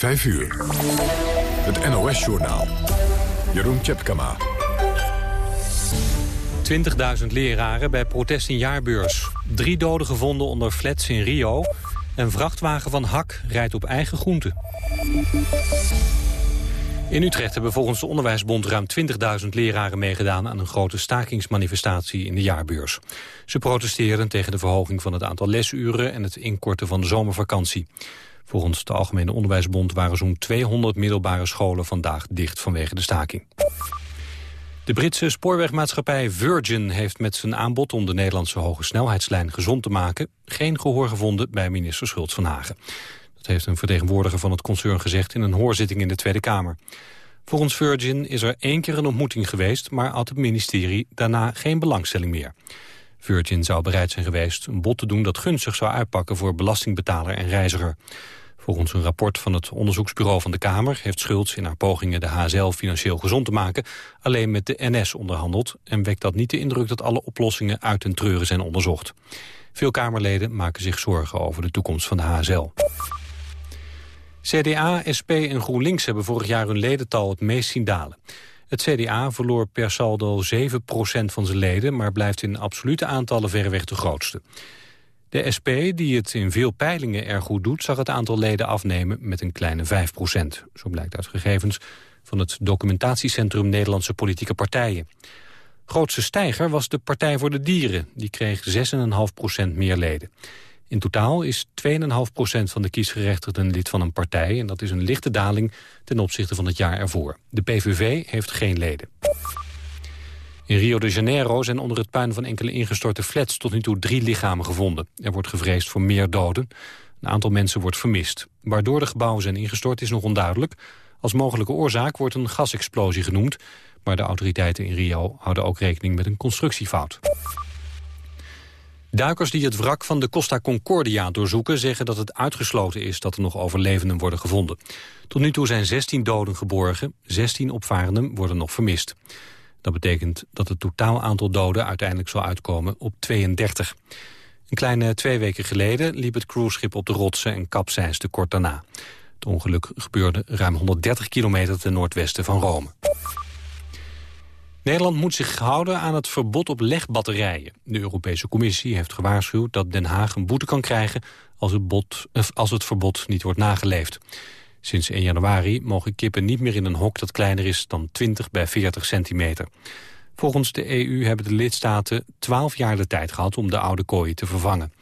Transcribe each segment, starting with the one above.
5 uur. Het NOS-journaal. Jeroen Tjepkama. 20.000 leraren bij protest in jaarbeurs. Drie doden gevonden onder flats in Rio. En vrachtwagen van Hak rijdt op eigen groenten. In Utrecht hebben volgens de Onderwijsbond ruim 20.000 leraren meegedaan aan een grote stakingsmanifestatie in de jaarbeurs. Ze protesteren tegen de verhoging van het aantal lesuren en het inkorten van de zomervakantie. Volgens de Algemene Onderwijsbond waren zo'n 200 middelbare scholen vandaag dicht vanwege de staking. De Britse spoorwegmaatschappij Virgin heeft met zijn aanbod om de Nederlandse hoge snelheidslijn gezond te maken geen gehoor gevonden bij minister Schultz van Hagen. Dat heeft een vertegenwoordiger van het concern gezegd in een hoorzitting in de Tweede Kamer. Volgens Virgin is er één keer een ontmoeting geweest, maar had het ministerie daarna geen belangstelling meer. Virgin zou bereid zijn geweest een bod te doen dat gunstig zou uitpakken voor belastingbetaler en reiziger. Volgens een rapport van het onderzoeksbureau van de Kamer... heeft Schultz in haar pogingen de HSL financieel gezond te maken... alleen met de NS onderhandeld... en wekt dat niet de indruk dat alle oplossingen uit den treuren zijn onderzocht. Veel Kamerleden maken zich zorgen over de toekomst van de HSL. CDA, SP en GroenLinks hebben vorig jaar hun ledental het meest zien dalen. Het CDA verloor per saldo 7% van zijn leden... maar blijft in absolute aantallen verreweg de grootste. De SP, die het in veel peilingen erg goed doet... zag het aantal leden afnemen met een kleine 5% Zo blijkt uit gegevens van het documentatiecentrum Nederlandse politieke partijen. Grootste stijger was de Partij voor de Dieren. Die kreeg 6,5% meer leden. In totaal is 2,5% van de kiesgerechtigden lid van een partij... en dat is een lichte daling ten opzichte van het jaar ervoor. De PVV heeft geen leden. In Rio de Janeiro zijn onder het puin van enkele ingestorte flats... tot nu toe drie lichamen gevonden. Er wordt gevreesd voor meer doden. Een aantal mensen wordt vermist. Waardoor de gebouwen zijn ingestort is nog onduidelijk. Als mogelijke oorzaak wordt een gasexplosie genoemd... maar de autoriteiten in Rio houden ook rekening met een constructiefout. Duikers die het wrak van de Costa Concordia doorzoeken... zeggen dat het uitgesloten is dat er nog overlevenden worden gevonden. Tot nu toe zijn 16 doden geborgen, 16 opvarenden worden nog vermist. Dat betekent dat het totaal aantal doden uiteindelijk zal uitkomen op 32. Een kleine twee weken geleden liep het cruiseschip op de rotsen en kapseisde kort daarna. Het ongeluk gebeurde ruim 130 kilometer ten noordwesten van Rome. Nederland moet zich houden aan het verbod op legbatterijen. De Europese Commissie heeft gewaarschuwd dat Den Haag een boete kan krijgen... als het, als het verbod niet wordt nageleefd. Sinds 1 januari mogen kippen niet meer in een hok dat kleiner is dan 20 bij 40 centimeter. Volgens de EU hebben de lidstaten 12 jaar de tijd gehad om de oude kooien te vervangen.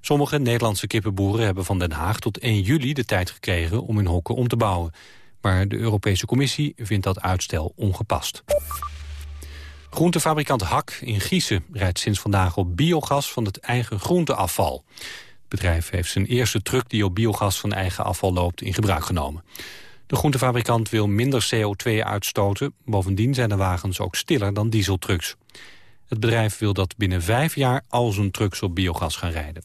Sommige Nederlandse kippenboeren hebben van Den Haag tot 1 juli de tijd gekregen om hun hokken om te bouwen. Maar de Europese Commissie vindt dat uitstel ongepast. Groentefabrikant Hak in Giezen rijdt sinds vandaag op biogas van het eigen groenteafval. Bedrijf heeft zijn eerste truck die op biogas van eigen afval loopt in gebruik genomen. De groentefabrikant wil minder CO2 uitstoten. Bovendien zijn de wagens ook stiller dan dieseltrucks. Het bedrijf wil dat binnen vijf jaar al zijn trucks op biogas gaan rijden.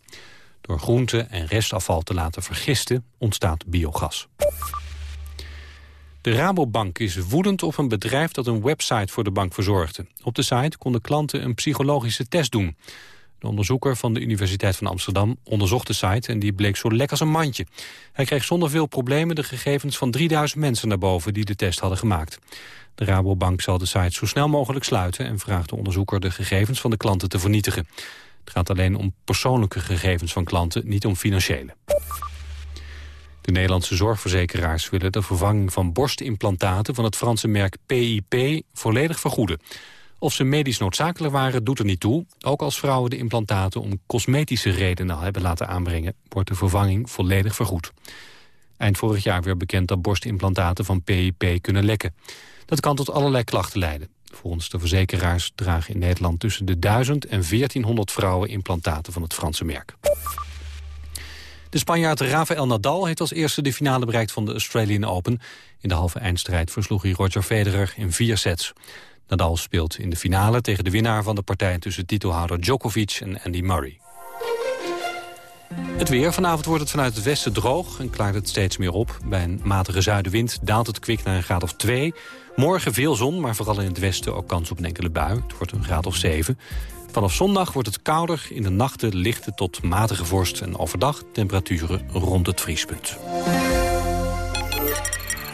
Door groente en restafval te laten vergisten ontstaat biogas. De Rabobank is woedend op een bedrijf dat een website voor de bank verzorgde. Op de site konden klanten een psychologische test doen. De onderzoeker van de Universiteit van Amsterdam onderzocht de site... en die bleek zo lek als een mandje. Hij kreeg zonder veel problemen de gegevens van 3000 mensen naar boven... die de test hadden gemaakt. De Rabobank zal de site zo snel mogelijk sluiten... en vraagt de onderzoeker de gegevens van de klanten te vernietigen. Het gaat alleen om persoonlijke gegevens van klanten, niet om financiële. De Nederlandse zorgverzekeraars willen de vervanging van borstimplantaten... van het Franse merk PIP volledig vergoeden. Of ze medisch noodzakelijk waren, doet er niet toe. Ook als vrouwen de implantaten om cosmetische redenen hebben laten aanbrengen... wordt de vervanging volledig vergoed. Eind vorig jaar werd bekend dat borstimplantaten van PIP kunnen lekken. Dat kan tot allerlei klachten leiden. Volgens de verzekeraars dragen in Nederland tussen de 1000 en 1400 vrouwen implantaten van het Franse merk. De Spanjaard Rafael Nadal heeft als eerste de finale bereikt van de Australian Open. In de halve eindstrijd versloeg hij Roger Federer in vier sets. Nadal speelt in de finale tegen de winnaar van de partij... tussen titelhouder Djokovic en Andy Murray. Het weer. Vanavond wordt het vanuit het westen droog en klaart het steeds meer op. Bij een matige zuidenwind daalt het kwik naar een graad of 2. Morgen veel zon, maar vooral in het westen ook kans op een enkele bui. Het wordt een graad of 7. Vanaf zondag wordt het kouder. In de nachten lichte tot matige vorst en overdag temperaturen rond het vriespunt.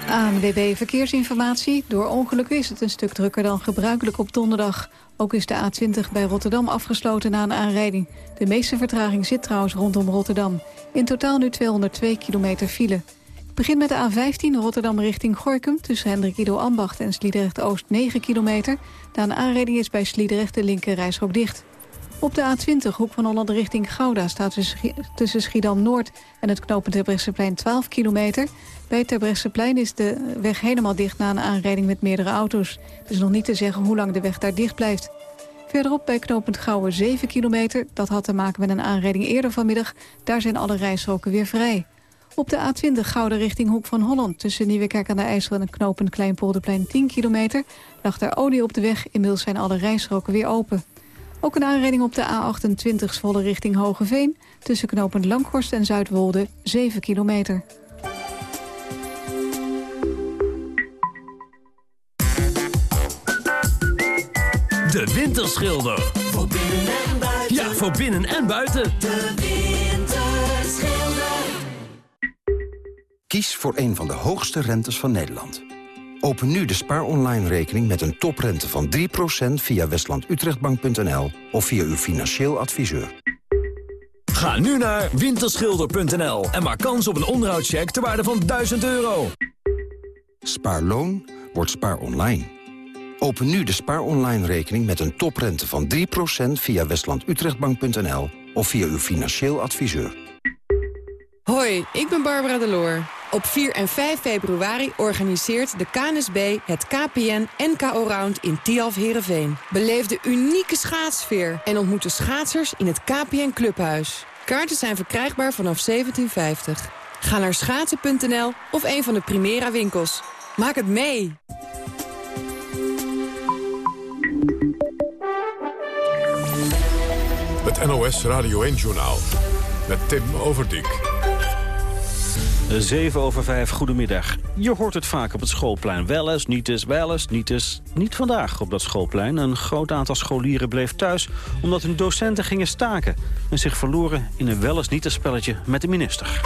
ANWB Verkeersinformatie. Door ongelukken is het een stuk drukker dan gebruikelijk op donderdag. Ook is de A20 bij Rotterdam afgesloten na een aanrijding. De meeste vertraging zit trouwens rondom Rotterdam. In totaal nu 202 kilometer file. Begin met de A15 Rotterdam richting Gorkum... tussen Hendrik Ido Ambacht en Sliedrecht-Oost 9 kilometer. Na een aanrijding is bij Sliedrecht de linker dicht. Op de A20, hoek van Holland richting Gouda... staat tussen Schiedam-Noord en het knooppunt Terbrechtseplein 12 kilometer. Bij het Terbrechtseplein is de weg helemaal dicht... na een aanrijding met meerdere auto's. Het is nog niet te zeggen hoe lang de weg daar dicht blijft. Verderop bij knooppunt Gouwen 7 kilometer. Dat had te maken met een aanrijding eerder vanmiddag. Daar zijn alle rijstroken weer vrij. Op de A20 Gouden richting Hoek van Holland... tussen Nieuwekerk aan de IJssel en het knooppunt Kleinpolderplein 10 kilometer... lag daar olie op de weg. Inmiddels zijn alle rijstroken weer open. Ook een aanrijding op de A28 Zwolle richting Hogeveen... tussen knooppunt Langhorst en Zuidwolde 7 kilometer. Winterschilder. Voor binnen en buiten. Ja, voor binnen en buiten. De Winterschilder. Kies voor een van de hoogste rentes van Nederland. Open nu de Spaar Online rekening met een toprente van 3% via westlandutrechtbank.nl of via uw financieel adviseur. Ga nu naar winterschilder.nl en maak kans op een onderhoudscheck ter waarde van 1000 euro. Spaarloon wordt Spaar Online. Open nu de Spaar Online rekening met een toprente van 3% via westlandutrechtbank.nl of via uw financieel adviseur. Hoi, ik ben Barbara Deloor. Op 4 en 5 februari organiseert de KNSB het KPN NKO Round in Tialf Herenveen. Beleef de unieke schaatsfeer en ontmoet de schaatsers in het KPN Clubhuis. Kaarten zijn verkrijgbaar vanaf 1750. Ga naar schaatsen.nl of een van de Primera winkels. Maak het mee! Het NOS Radio 1-journaal met Tim Overdijk. 7 over 5, goedemiddag. Je hoort het vaak op het schoolplein. Wel eens, niet eens, wel eens, niet eens. Niet vandaag op dat schoolplein. Een groot aantal scholieren bleef thuis omdat hun docenten gingen staken... en zich verloren in een wel eens niet eens spelletje met de minister.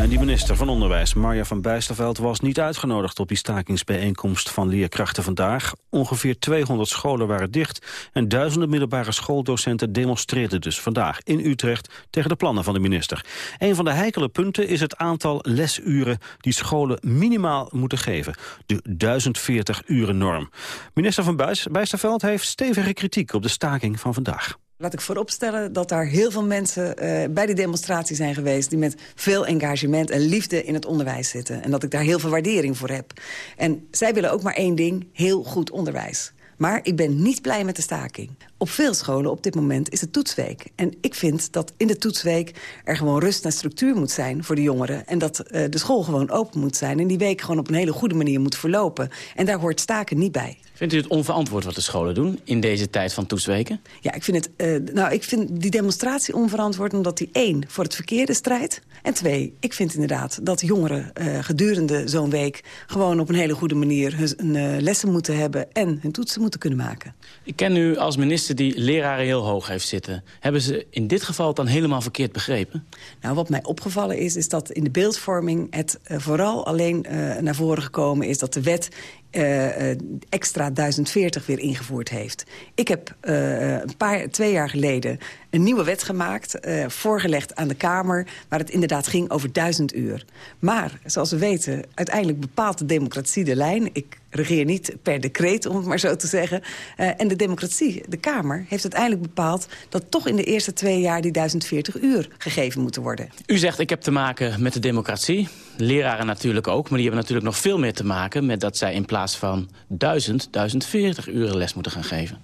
En die minister van Onderwijs, Marja van Bijsterveld, was niet uitgenodigd op die stakingsbijeenkomst van leerkrachten vandaag. Ongeveer 200 scholen waren dicht en duizenden middelbare schooldocenten demonstreerden dus vandaag in Utrecht tegen de plannen van de minister. Een van de heikele punten is het aantal lesuren die scholen minimaal moeten geven. De 1040 uren norm. Minister van Bijsterveld heeft stevige kritiek op de staking van vandaag. Laat ik vooropstellen dat daar heel veel mensen uh, bij die demonstratie zijn geweest... die met veel engagement en liefde in het onderwijs zitten. En dat ik daar heel veel waardering voor heb. En zij willen ook maar één ding, heel goed onderwijs. Maar ik ben niet blij met de staking. Op veel scholen op dit moment is het toetsweek. En ik vind dat in de toetsweek er gewoon rust en structuur moet zijn voor de jongeren. En dat uh, de school gewoon open moet zijn. En die week gewoon op een hele goede manier moet verlopen. En daar hoort staken niet bij. Vindt u het onverantwoord wat de scholen doen in deze tijd van toetsweken? Ja, ik vind, het, uh, nou, ik vind die demonstratie onverantwoord omdat die één voor het verkeerde strijdt. En twee, ik vind inderdaad dat jongeren uh, gedurende zo'n week... gewoon op een hele goede manier hun uh, lessen moeten hebben... en hun toetsen moeten kunnen maken. Ik ken u als minister die leraren heel hoog heeft zitten. Hebben ze in dit geval dan helemaal verkeerd begrepen? Nou, wat mij opgevallen is, is dat in de beeldvorming... het vooral alleen naar voren gekomen is dat de wet uh, extra 1040 weer ingevoerd heeft. Ik heb uh, een paar, twee jaar geleden een nieuwe wet gemaakt, uh, voorgelegd aan de Kamer... waar het inderdaad ging over duizend uur. Maar, zoals we weten, uiteindelijk bepaalt de democratie de lijn. Ik regeer niet per decreet, om het maar zo te zeggen. Uh, en de democratie, de Kamer, heeft uiteindelijk bepaald... dat toch in de eerste twee jaar die 1040 uur gegeven moeten worden. U zegt, ik heb te maken met de democratie. Leraren natuurlijk ook, maar die hebben natuurlijk nog veel meer te maken... met dat zij in plaats van 1000, 1040 uren les moeten gaan geven.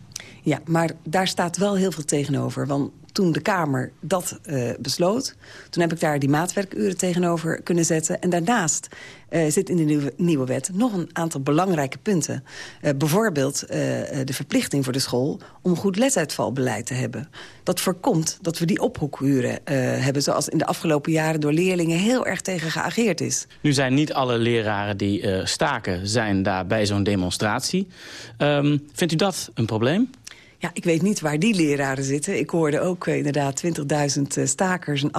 Ja, maar daar staat wel heel veel tegenover. Want toen de Kamer dat uh, besloot... toen heb ik daar die maatwerkuren tegenover kunnen zetten. En daarnaast uh, zit in de nieuwe, nieuwe wet nog een aantal belangrijke punten. Uh, bijvoorbeeld de verplichting voor de school om goed lesuitvalbeleid te hebben. Dat voorkomt dat we die ophoekuren hebben... zoals in de afgelopen jaren door leerlingen heel erg tegen geageerd is. Nu zijn niet alle leraren die staken zijn daar bij zo'n demonstratie. Um, vindt u dat een probleem? Ja, ik weet niet waar die leraren zitten. Ik hoorde ook uh, inderdaad 20.000 stakers en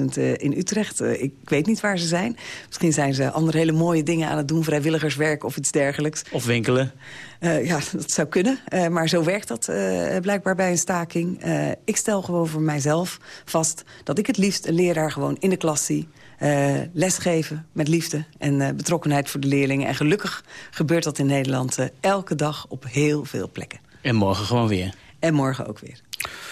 8.000 uh, in Utrecht. Ik weet niet waar ze zijn. Misschien zijn ze andere hele mooie dingen aan het doen. Vrijwilligerswerk of iets dergelijks. Of winkelen. ja, dat zou kunnen. maar zo werkt dat blijkbaar bij een staking. ik stel gewoon voor mijzelf vast dat ik het liefst een leraar gewoon in de klas zie. lesgeven met liefde en betrokkenheid voor de leerlingen. En gelukkig gebeurt dat in Nederland elke dag op heel veel plekken. En morgen gewoon weer. En morgen ook weer.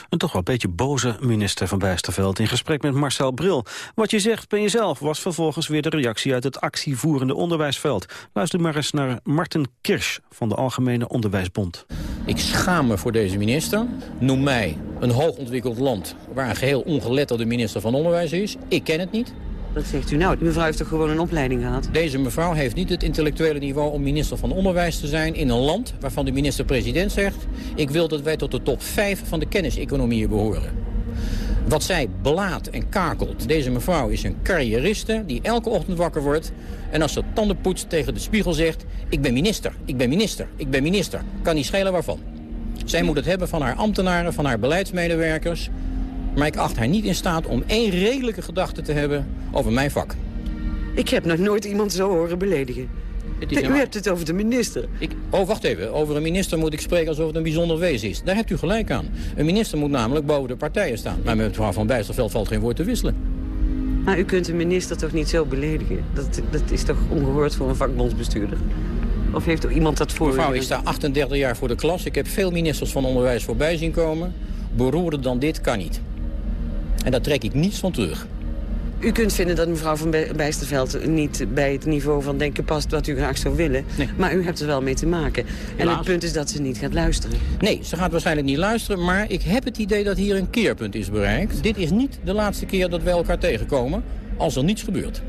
Een toch wel een beetje boze minister van Bijsterveld in gesprek met Marcel Bril. Wat je zegt ben jezelf was vervolgens weer de reactie uit het actievoerende onderwijsveld. Luister maar eens naar Martin Kirsch van de Algemene Onderwijsbond. Ik schaam me voor deze minister. Noem mij een hoogontwikkeld land waar een geheel ongeletterde minister van Onderwijs is. Ik ken het niet. Wat zegt u nou? Die mevrouw heeft toch gewoon een opleiding gehad? Deze mevrouw heeft niet het intellectuele niveau om minister van Onderwijs te zijn... in een land waarvan de minister-president zegt... ik wil dat wij tot de top 5 van de kenniseconomieën behoren. Wat zij belaadt en kakelt. Deze mevrouw is een carrieriste die elke ochtend wakker wordt... en als ze tanden poetst tegen de spiegel zegt... ik ben minister, ik ben minister, ik ben minister. Kan niet schelen waarvan. Zij moet het hebben van haar ambtenaren, van haar beleidsmedewerkers... Maar ik acht haar niet in staat om één redelijke gedachte te hebben over mijn vak. Ik heb nog nooit iemand zo horen beledigen. U hebt het over de minister. Ik, oh, wacht even. Over een minister moet ik spreken alsof het een bijzonder wezen is. Daar hebt u gelijk aan. Een minister moet namelijk boven de partijen staan. Maar met mevrouw Van Bijsterveld valt geen woord te wisselen. Maar u kunt een minister toch niet zo beledigen? Dat, dat is toch ongehoord voor een vakbondsbestuurder? Of heeft er iemand dat voor Mevrouw, ik sta 38 jaar voor de klas. Ik heb veel ministers van onderwijs voorbij zien komen. Beroerder dan dit kan niet. En daar trek ik niets van terug. U kunt vinden dat mevrouw van Bijsterveld niet bij het niveau van denken past wat u graag zou willen. Maar u hebt er wel mee te maken. En het punt is dat ze niet gaat luisteren. Nee, ze gaat waarschijnlijk niet luisteren. Maar ik heb het idee dat hier een keerpunt is bereikt. Dit is niet de laatste keer dat wij elkaar tegenkomen als er niets gebeurt.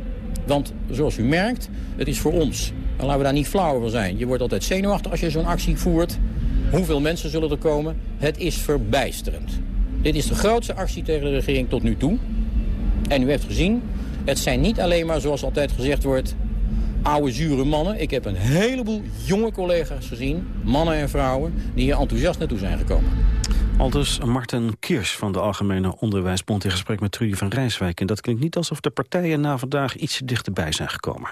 Want zoals u merkt, het is voor ons, en laten we daar niet flauw over zijn... je wordt altijd zenuwachtig als je zo'n actie voert. Hoeveel mensen zullen er komen? Het is verbijsterend. Dit is de grootste actie tegen de regering tot nu toe. En u heeft gezien, het zijn niet alleen maar, zoals altijd gezegd wordt... oude, zure mannen. Ik heb een heleboel jonge collega's gezien, mannen en vrouwen... die hier enthousiast naartoe zijn gekomen. Aldus Martin Kiers van de Algemene Onderwijsbond... in gesprek met Trudy van Rijswijk. En dat klinkt niet alsof de partijen na vandaag iets dichterbij zijn gekomen.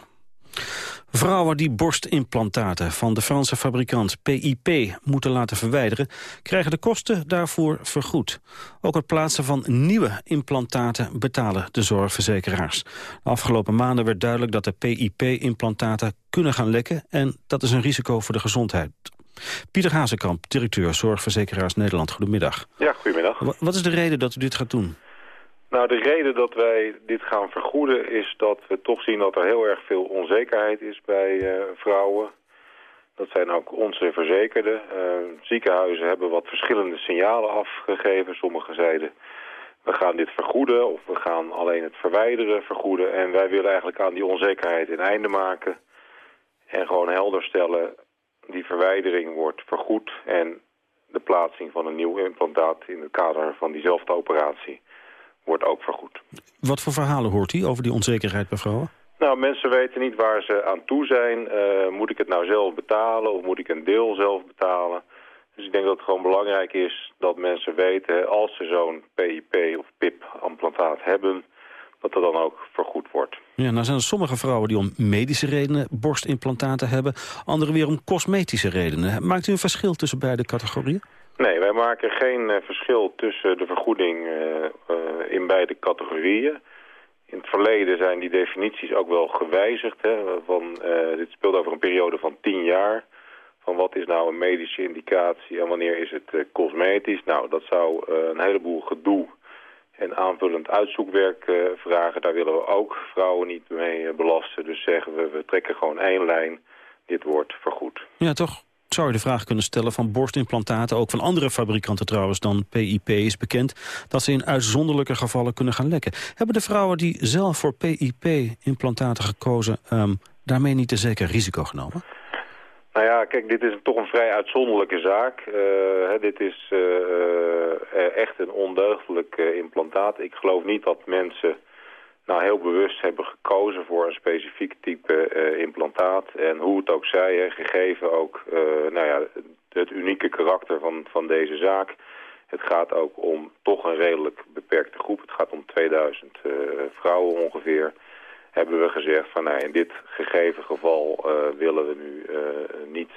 Vrouwen die borstimplantaten van de Franse fabrikant PIP moeten laten verwijderen, krijgen de kosten daarvoor vergoed. Ook het plaatsen van nieuwe implantaten betalen de zorgverzekeraars. De afgelopen maanden werd duidelijk dat de PIP-implantaten kunnen gaan lekken en dat is een risico voor de gezondheid. Pieter Hazekamp, directeur Zorgverzekeraars Nederland. Goedemiddag. Ja, goedemiddag. Wat is de reden dat u dit gaat doen? Nou, de reden dat wij dit gaan vergoeden is dat we toch zien dat er heel erg veel onzekerheid is bij uh, vrouwen. Dat zijn ook onze verzekerden. Uh, ziekenhuizen hebben wat verschillende signalen afgegeven. Sommigen zeiden, we gaan dit vergoeden of we gaan alleen het verwijderen vergoeden. En wij willen eigenlijk aan die onzekerheid een einde maken. En gewoon helder stellen, die verwijdering wordt vergoed. En de plaatsing van een nieuw implantaat in het kader van diezelfde operatie wordt ook vergoed. Wat voor verhalen hoort u over die onzekerheid bij vrouwen? Nou, mensen weten niet waar ze aan toe zijn. Uh, moet ik het nou zelf betalen of moet ik een deel zelf betalen? Dus ik denk dat het gewoon belangrijk is dat mensen weten... als ze zo'n PIP of PIP-implantaat hebben... dat er dan ook vergoed wordt. Ja, nou zijn er sommige vrouwen die om medische redenen borstimplantaten hebben... anderen weer om cosmetische redenen. Maakt u een verschil tussen beide categorieën? Nee, wij maken geen uh, verschil tussen de vergoeding uh, uh, in beide categorieën. In het verleden zijn die definities ook wel gewijzigd. Hè, van, dit speelt over een periode van tien jaar. Van wat is nou een medische indicatie en wanneer is het cosmetisch? Nou, dat zou een heleboel gedoe en aanvullend uitzoekwerk vragen. Daar willen we ook vrouwen niet mee belasten. Dus zeggen we, we trekken gewoon één lijn. Dit wordt vergoed. Ja, toch? Zou je de vraag kunnen stellen van borstimplantaten... ook van andere fabrikanten trouwens dan PIP is bekend... dat ze in uitzonderlijke gevallen kunnen gaan lekken. Hebben de vrouwen die zelf voor PIP-implantaten gekozen... Um, daarmee niet een zeker risico genomen? Nou ja, kijk, dit is toch een vrij uitzonderlijke zaak. Uh, dit is uh, echt een ondeugdelijk implantaat. Ik geloof niet dat mensen nou heel bewust hebben gekozen voor een specifiek type uh, implantaat. En hoe het ook zij, gegeven ook uh, nou ja, het unieke karakter van, van deze zaak. Het gaat ook om toch een redelijk beperkte groep. Het gaat om 2000 uh, vrouwen ongeveer hebben we gezegd van nou, in dit gegeven geval willen we nu niet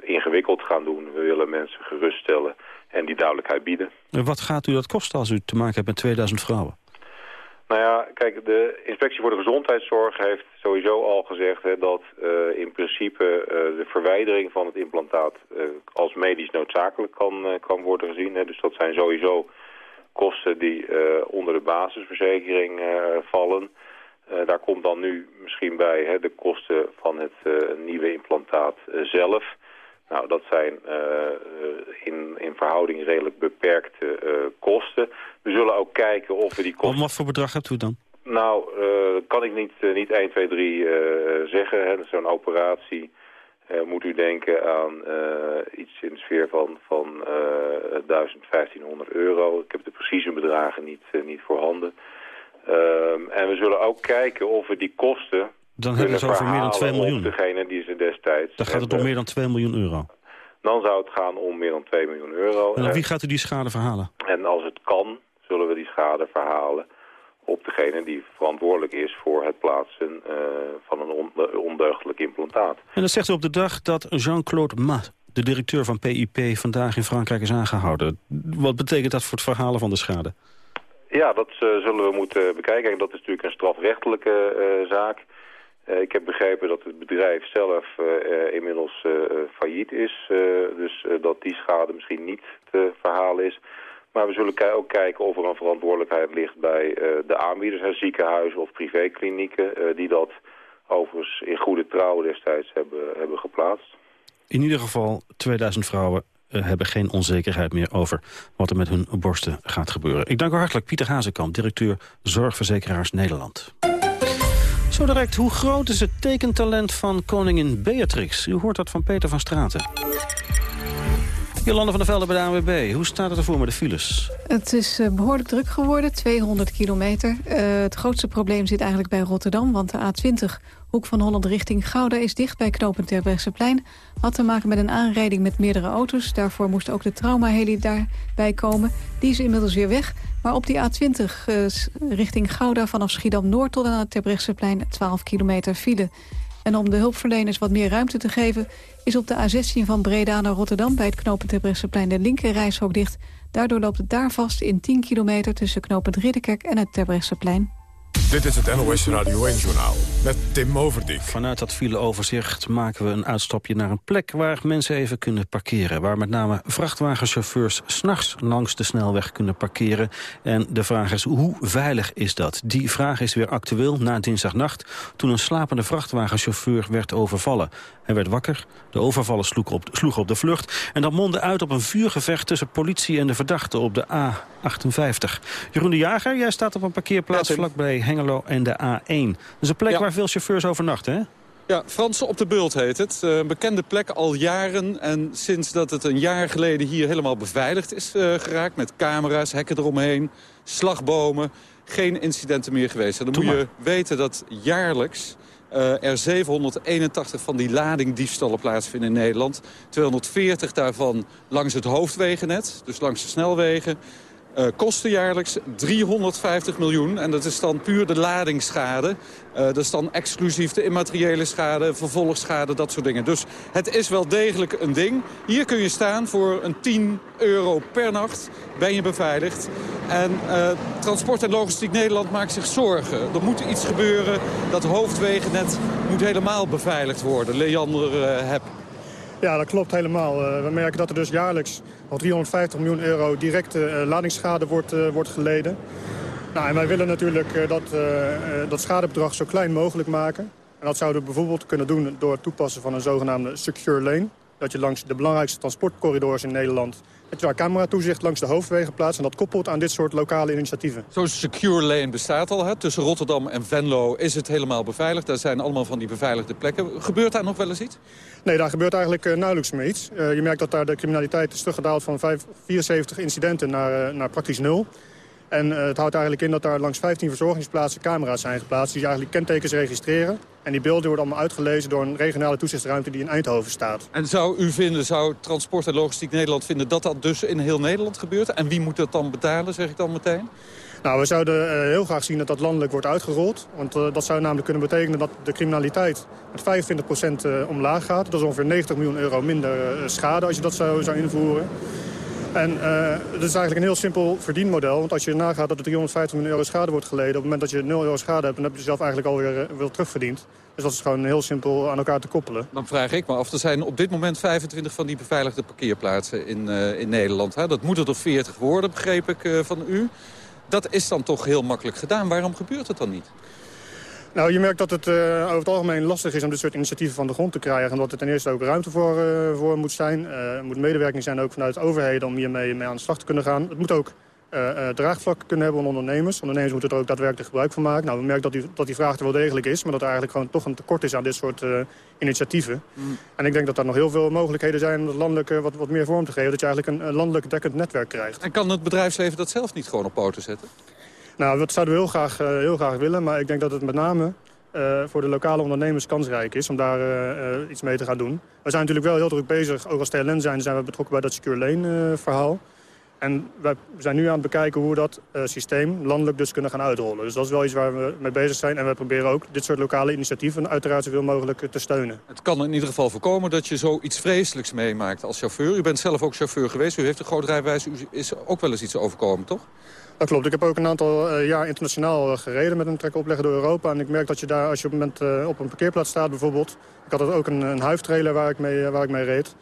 ingewikkeld gaan doen. We willen mensen geruststellen en die duidelijkheid bieden. En wat gaat u dat kosten als u te maken hebt met 2000 vrouwen? Nou ja, kijk, de Inspectie voor de Gezondheidszorg heeft sowieso al gezegd hè, dat in principe de verwijdering van het implantaat als medisch noodzakelijk kan, kan worden gezien. Hè. Dus dat zijn sowieso kosten die onder de basisverzekering vallen. Daar komt dan nu misschien bij hè, de kosten van het nieuwe implantaat zelf. Nou, dat zijn in, in verhouding redelijk beperkte kosten. We zullen ook kijken of we die kosten... wat voor bedrag hebt u dan? Nou, dat kan ik niet, niet 1, 2, 3 zeggen. Zo'n operatie moet u denken aan iets in de sfeer van, van 1000, 1500 euro. Ik heb de precieze bedragen niet, niet voorhanden. Um, en we zullen ook kijken of we die kosten... Dan hebben we het over meer dan 2 miljoen. degene die ze destijds... Dan gaat het om meer dan 2 miljoen euro. Dan zou het gaan om meer dan 2 miljoen euro. En wie gaat u die schade verhalen? En als het kan, zullen we die schade verhalen op degene die verantwoordelijk is voor het plaatsen uh, van een ondeugdelijk implantaat. En dan zegt u op de dag dat Jean-Claude Mat, de directeur van PIP, vandaag in Frankrijk is aangehouden. Wat betekent dat voor het verhalen van de schade? Ja, dat uh, zullen we moeten bekijken. En dat is natuurlijk een strafrechtelijke uh, zaak. Uh, ik heb begrepen dat het bedrijf zelf inmiddels failliet is. dus dat die schade misschien niet te verhalen is. Maar we zullen ook kijken of er een verantwoordelijkheid ligt bij de aanbieders, ziekenhuizen of privéklinieken, die dat overigens in goede trouw destijds hebben, hebben geplaatst. In ieder geval 2000 vrouwen hebben geen onzekerheid meer over wat er met hun borsten gaat gebeuren. Ik dank u hartelijk Pieter Hazekamp, directeur Zorgverzekeraars Nederland. Zo direct, hoe groot is het tekentalent van koningin Beatrix? U hoort dat van Peter van Straten. Jolande van der Velde bij de ANWB. Hoe staat het ervoor met de files? Het is uh, behoorlijk druk geworden, 200 kilometer. Uh, het grootste probleem zit eigenlijk bij Rotterdam... want de A20 Hoek van Holland richting Gouda is dicht bij knooppunt Terbrechtseplein. Had te maken met een aanrijding met meerdere auto's. Daarvoor moest ook de traumaheli daarbij komen. Die is inmiddels weer weg. Maar op die A20 uh, richting Gouda vanaf Schiedam-Noord tot aan het Terbrechtseplein 12 kilometer file. En om de hulpverleners wat meer ruimte te geven... is op de A16 van Breda naar Rotterdam bij het knooppunt Terbrechtseplein de linker reishok dicht. Daardoor loopt het daar vast in 10 kilometer tussen knooppunt Ridderkerk en het Terbrechtseplein. Dit is het NOS Radio 1-journaal met Tim Overdijk. Vanuit dat fileoverzicht maken we een uitstapje naar een plek... waar mensen even kunnen parkeren. Waar met name vrachtwagenchauffeurs s'nachts langs de snelweg kunnen parkeren. En de vraag is, hoe veilig is dat? Die vraag is weer actueel na dinsdagnacht... toen een slapende vrachtwagenchauffeur werd overvallen. Hij werd wakker, de overvallen sloeg op, sloeg op de vlucht... en dat mondde uit op een vuurgevecht tussen politie en de verdachte op de A58. Jeroen de Jager, jij staat op een parkeerplaats vlakbij Hengelo en de A1. Dat is een plek Ja. waar veel chauffeurs overnachten, hè? Ja, Fransen op de Bult heet het. Eh, Een bekende plek al jaren. En sinds dat het een jaar geleden hier helemaal beveiligd is eh, geraakt... met camera's, hekken eromheen, slagbomen... geen incidenten meer geweest. En dan Doe moet je weten dat jaarlijks... eh, er 781 van die ladingdiefstallen plaatsvinden in Nederland. 240 daarvan langs het hoofdwegennet, dus langs de snelwegen. Eh, kosten jaarlijks 350 miljoen. En dat is dan puur de ladingsschade. Eh, dat is dan exclusief de immateriële schade, vervolgschade, dat soort dingen. Dus het is wel degelijk een ding. Hier kun je staan voor een 10 euro per nacht. Ben je beveiligd. En eh, Transport en Logistiek Nederland maakt zich zorgen. Er moet iets gebeuren. Dat hoofdwegennet moet helemaal beveiligd worden. Leander Heb. Ja, dat klopt helemaal. Eh, we merken dat er dus jaarlijks al 350 miljoen euro directe eh, ladingsschade wordt, eh, wordt geleden. Nou, en wij willen natuurlijk dat, dat schadebedrag zo klein mogelijk maken. En dat zouden we bijvoorbeeld kunnen doen door het toepassen van een zogenaamde secure lane. Dat je langs de belangrijkste transportcorridors in Nederland... dat je daar cameratoezicht langs de hoofdwegen plaatst... en dat koppelt aan dit soort lokale initiatieven. Zo'n secure lane bestaat al. Hè? Tussen Rotterdam en Venlo is het helemaal beveiligd. Daar zijn allemaal van die beveiligde plekken. Gebeurt daar nog wel eens iets? Nee, daar gebeurt eigenlijk eh, nauwelijks meer iets. Eh, je merkt dat daar de criminaliteit is teruggedaald van vijf- 74 incidenten naar, eh, naar praktisch nul. En het houdt eigenlijk in dat daar langs 15 verzorgingsplaatsen camera's zijn geplaatst... die eigenlijk kentekens registreren. En die beelden worden allemaal uitgelezen door een regionale toezichtsruimte die in Eindhoven staat. En zou u vinden, zou Transport en Logistiek Nederland vinden dat dat dus in heel Nederland gebeurt? En wie moet dat dan betalen, zeg ik dan meteen? Nou, we zouden uh, heel graag zien dat dat landelijk wordt uitgerold. Want uh, dat zou namelijk kunnen betekenen dat de criminaliteit met 25% uh, omlaag gaat. Dat is ongeveer 90 miljoen euro minder schade als je dat zou, zou invoeren. En dat is eigenlijk een heel simpel verdienmodel. Want als je nagaat dat er 350 miljoen euro schade wordt geleden... op het moment dat je 0 euro schade hebt... dan heb je zelf eigenlijk alweer wel terugverdiend. Dus dat is gewoon heel simpel aan elkaar te koppelen. Dan vraag ik me af, er zijn op dit moment 25 van die beveiligde parkeerplaatsen in, in Nederland. Hè? Dat moeten er 40 worden, begreep ik van u. Dat is dan toch heel makkelijk gedaan. Waarom gebeurt het dan niet? Nou, je merkt dat het uh, over het algemeen lastig is om dit soort initiatieven van de grond te krijgen. En dat er ten eerste ook ruimte voor, uh, voor moet zijn. Uh, er moet medewerking zijn ook vanuit overheden om hiermee mee aan de slag te kunnen gaan. Het moet ook draagvlak kunnen hebben onder ondernemers. Ondernemers moeten er ook daadwerkelijk gebruik van maken. Nou, we merken dat die, dat die vraag er wel degelijk is... maar dat er eigenlijk gewoon toch een tekort is aan dit soort initiatieven. Mm. En ik denk dat er nog heel veel mogelijkheden zijn om dat landelijk wat, wat meer vorm te geven. Dat je eigenlijk een, een landelijk dekkend netwerk krijgt. En kan het bedrijfsleven dat zelf niet gewoon op poten zetten? Nou, dat zouden we heel graag, uh, heel graag willen. Maar ik denk dat het met name voor de lokale ondernemers kansrijk is om daar iets mee te gaan doen. We zijn natuurlijk wel heel druk bezig. Ook als TLN zijn, zijn we betrokken bij dat Secure Lane verhaal. En we zijn nu aan het bekijken hoe we dat systeem landelijk dus kunnen gaan uitrollen. Dus dat is wel iets waar we mee bezig zijn. En we proberen ook dit soort lokale initiatieven uiteraard zoveel mogelijk te steunen. Het kan in ieder geval voorkomen dat je zoiets vreselijks meemaakt als chauffeur. U bent zelf ook chauffeur geweest. U heeft een groot rijbewijs. U is ook wel eens iets overkomen, toch? Dat klopt. Ik heb ook een aantal uh, jaar internationaal uh, gereden met een trekoplegger door Europa. En ik merk dat je daar, als je op een moment uh, op een parkeerplaats staat bijvoorbeeld... Ik had ook een, een huiftrailer waar ik mee, waar ik mee reed.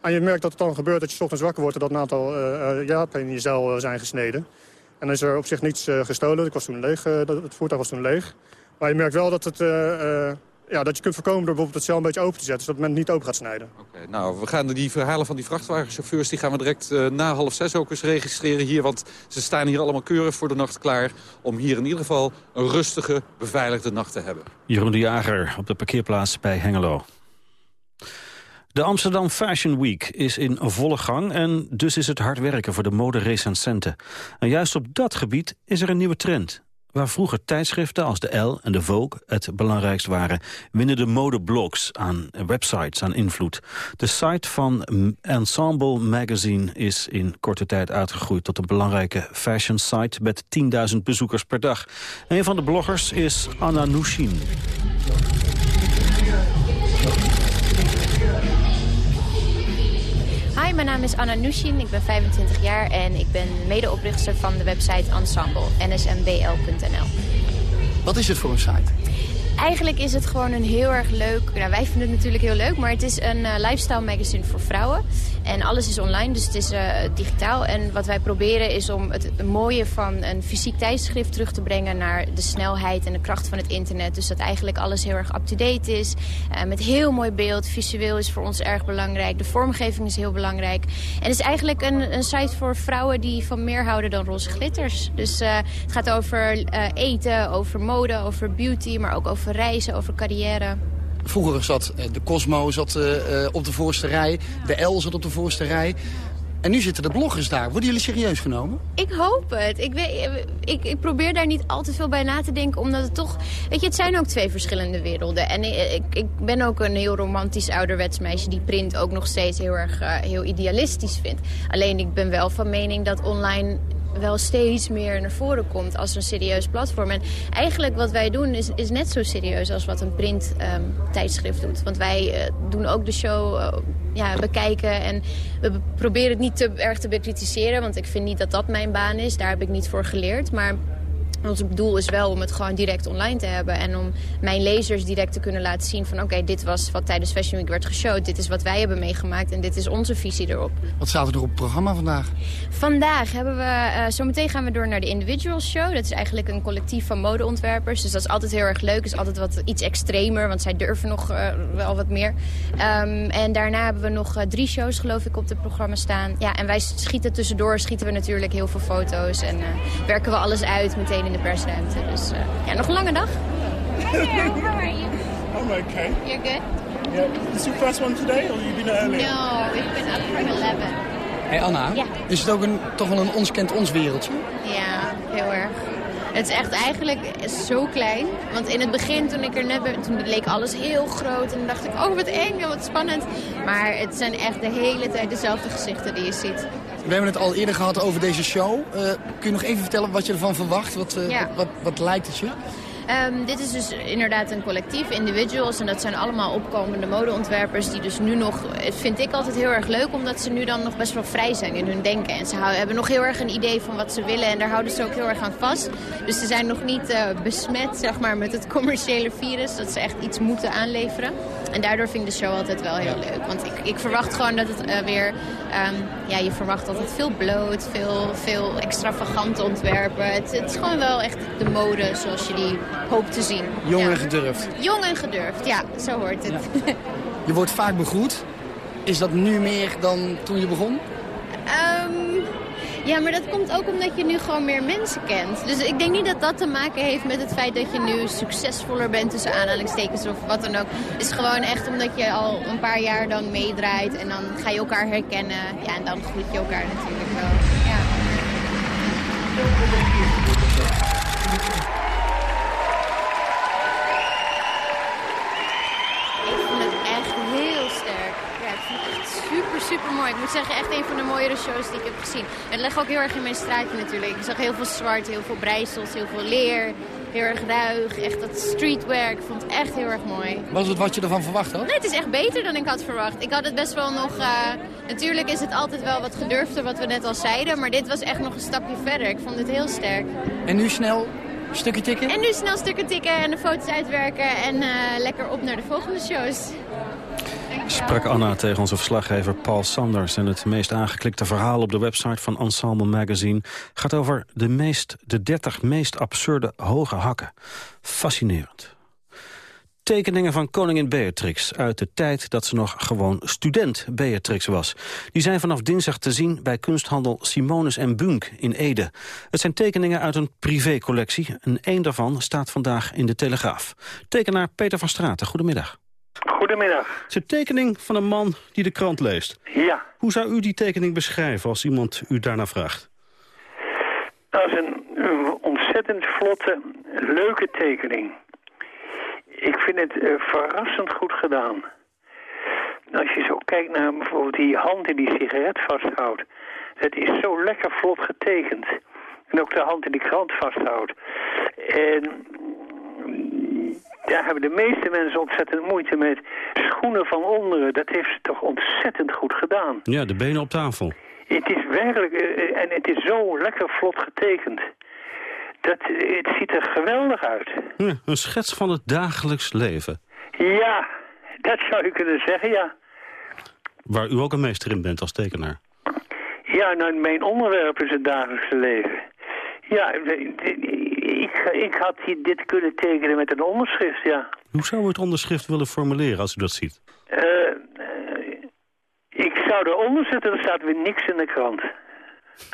En je merkt dat het dan gebeurt dat je ochtends wakker wordt... en dat een aantal uh, in je zeil zijn gesneden. En dan is er op zich niets gestolen. Ik was toen leeg, het voertuig was toen leeg. Maar je merkt wel dat, het, ja, dat je kunt voorkomen door bijvoorbeeld het zeil een beetje open te zetten... zodat men niet open gaat snijden. Oké, nou, we gaan die verhalen van die vrachtwagenchauffeurs... die gaan we direct na half zes ook eens registreren hier. Want ze staan hier allemaal keurig voor de nacht klaar... om hier in ieder geval een rustige, beveiligde nacht te hebben. Jeroen de Jager op de parkeerplaats bij Hengelo. De Amsterdam Fashion Week is in volle gang en dus is het hard werken voor de moderecensenten. En juist op dat gebied is er een nieuwe trend. Waar vroeger tijdschriften als de L en de Vogue het belangrijkst waren... winnen de modeblogs aan websites aan invloed. De site van Ensemble Magazine is in korte tijd uitgegroeid... tot een belangrijke fashion site met 10.000 bezoekers per dag. Een van de bloggers is Anna Nushin. Hi, mijn naam is Anna Nushin, ik ben 25 jaar en ik ben medeoprichter van de website Ensemble, nsmbl.nl. Wat is het voor een site? Eigenlijk is het gewoon een heel erg leuk... Nou, wij vinden het natuurlijk heel leuk, maar het is een uh, lifestyle magazine voor vrouwen. En alles is online, dus het is uh, digitaal. En wat wij proberen is om het mooie van een fysiek tijdschrift terug te brengen... naar de snelheid en de kracht van het internet. Dus dat eigenlijk alles heel erg up-to-date is. Uh, met heel mooi beeld. Visueel is voor ons erg belangrijk. De vormgeving is heel belangrijk. En het is eigenlijk een, een site voor vrouwen die van meer houden dan roze glitters. Dus het gaat over eten, over mode, over beauty, maar ook over reizen, over carrière. Vroeger zat de Cosmo zat, uh, op de voorste rij, de L zat op de voorste rij. En nu zitten de bloggers daar. Worden jullie serieus genomen? Ik hoop het. Ik, weet, ik, ik, probeer daar niet al te veel bij na te denken. Omdat het toch... Weet je, het zijn ook twee verschillende werelden. En ik, ik ben ook een heel romantisch ouderwets meisje... die print ook nog steeds heel erg heel idealistisch vindt. Alleen ik ben wel van mening dat online wel steeds meer naar voren komt als een serieus platform. En eigenlijk wat wij doen is, is net zo serieus als wat een print um, tijdschrift doet. Want wij uh, doen ook de show uh, ja, bekijken en we proberen het niet te erg te bekritiseren. Want ik vind niet dat dat mijn baan is. Daar heb ik niet voor geleerd. Maar ons doel is wel om het gewoon direct online te hebben. En om mijn lezers direct te kunnen laten zien van... oké, okay, dit was wat tijdens Fashion Week werd geshowd. Dit is wat wij hebben meegemaakt en dit is onze visie erop. Wat staat er op het programma vandaag? Vandaag hebben we... Uh, zometeen gaan we door naar de Individual Show. Dat is eigenlijk een collectief van modeontwerpers. Dus dat is altijd heel erg leuk. is altijd wat iets extremer, want zij durven nog uh, wel wat meer. Um, en daarna hebben we nog uh, drie shows, geloof ik, op het programma staan. Ja, en wij schieten tussendoor, schieten we natuurlijk heel veel foto's. En werken we alles uit meteen in de persruimte. Dus uh, ja, nog een lange dag. Hey there, how are you? I'm okay. You're good? Yeah. Is your first one today or you been earlier? No, we've been up from 11. Hey Anna, ja. is het ook een, toch wel een ons kent ons wereldje? Ja, heel erg. Het is echt eigenlijk zo klein. Want in het begin, toen ik er net ben, toen leek alles heel groot. En dan dacht ik, oh wat eng en wat spannend. Maar het zijn echt de hele tijd dezelfde gezichten die je ziet. We hebben het al eerder gehad over deze show. Eh, kun je nog even vertellen wat je ervan verwacht? Wat, uh, Ja. wat, wat, wat lijkt het je? Ehm, dit is dus inderdaad een collectief, individuals. En dat zijn allemaal opkomende modeontwerpers die dus nu nog... Het vind ik altijd heel erg leuk, omdat ze nu dan nog best wel vrij zijn in hun denken. En ze hou- hebben nog heel erg een idee van wat ze willen en daar houden ze ook heel erg aan vast. Dus ze zijn nog niet eh, besmet, zeg maar, met het commerciële virus. Dat ze echt iets moeten aanleveren. En daardoor vind ik de show altijd wel heel leuk. Want ik, ik verwacht gewoon dat het eh, weer... ehm, ja, je verwacht altijd veel bloot, veel, veel extravagante ontwerpen. Het, het is gewoon wel echt de mode zoals je die hoopt te zien. Jong Ja. en gedurfd. Jong en gedurfd, ja, zo hoort het. Je wordt vaak begroet. Is dat nu meer dan toen je begon? Ehm, ja, maar dat komt ook omdat je nu gewoon meer mensen kent. Dus ik denk niet dat dat te maken heeft met het feit dat je nu succesvoller bent tussen aanhalingstekens of wat dan ook. Het is gewoon echt omdat je al een paar jaar dan meedraait en dan ga je elkaar herkennen. Ja, en dan groet je elkaar natuurlijk wel. Ja. Super, mooi. Ik moet zeggen, echt een van de mooiere shows die ik heb gezien. Het ligt ook heel erg in mijn straatje natuurlijk. Ik zag heel veel zwart, heel veel breisels, heel veel leer. Heel erg ruig, echt dat streetwear. Ik vond het echt heel erg mooi. Was het wat je ervan verwacht had? Nee, het is echt beter dan ik had verwacht. Ik had het best wel nog... eh, natuurlijk is het altijd wel wat gedurfder, wat we net al zeiden. Maar dit was echt nog een stapje verder. Ik vond het heel sterk. En nu snel stukje tikken? En nu snel stukken tikken en de foto's uitwerken. En eh, lekker op naar de volgende shows. Sprak Anna tegen onze verslaggever Paul Sanders. En het meest aangeklikte verhaal op de website van Ensemble Magazine... gaat over de, meest, de 30 meest absurde hoge hakken. Fascinerend. Tekeningen van koningin Beatrix uit de tijd dat ze nog gewoon student Beatrix was. Die zijn vanaf dinsdag te zien bij kunsthandel Simonis en Bunk in Ede. Het zijn tekeningen uit een privécollectie en één daarvan staat vandaag in de Telegraaf. Tekenaar Peter van Straten, goedemiddag. Goedemiddag. Het is een tekening van een man die de krant leest. Ja, Hoe zou u die tekening beschrijven als iemand u daarna vraagt? dat is een, een ontzettend vlotte, leuke tekening. Ik vind het eh, verrassend goed gedaan. Als je zo kijkt naar bijvoorbeeld die hand die die sigaret vasthoudt. Het is zo lekker vlot getekend. En ook de hand die die krant vasthoudt. En daar hebben de meeste mensen ontzettend moeite met. Schoenen van onderen, dat heeft ze toch ontzettend goed gedaan. Ja, de benen op tafel. Het is werkelijk, eh, en het is zo lekker vlot getekend. Dat, eh, het ziet er geweldig uit. Ja, een schets van het dagelijks leven. Ja, dat zou je kunnen zeggen, ja. Waar u ook een meester in bent als tekenaar. Ja, nou, mijn onderwerp is het dagelijkse leven. Ja, ik, ik had hier dit kunnen tekenen met een onderschrift, ja. Hoe zou u het onderschrift willen formuleren als u dat ziet? Eh, eh, ik zou eronder zetten, er staat weer niks in de krant.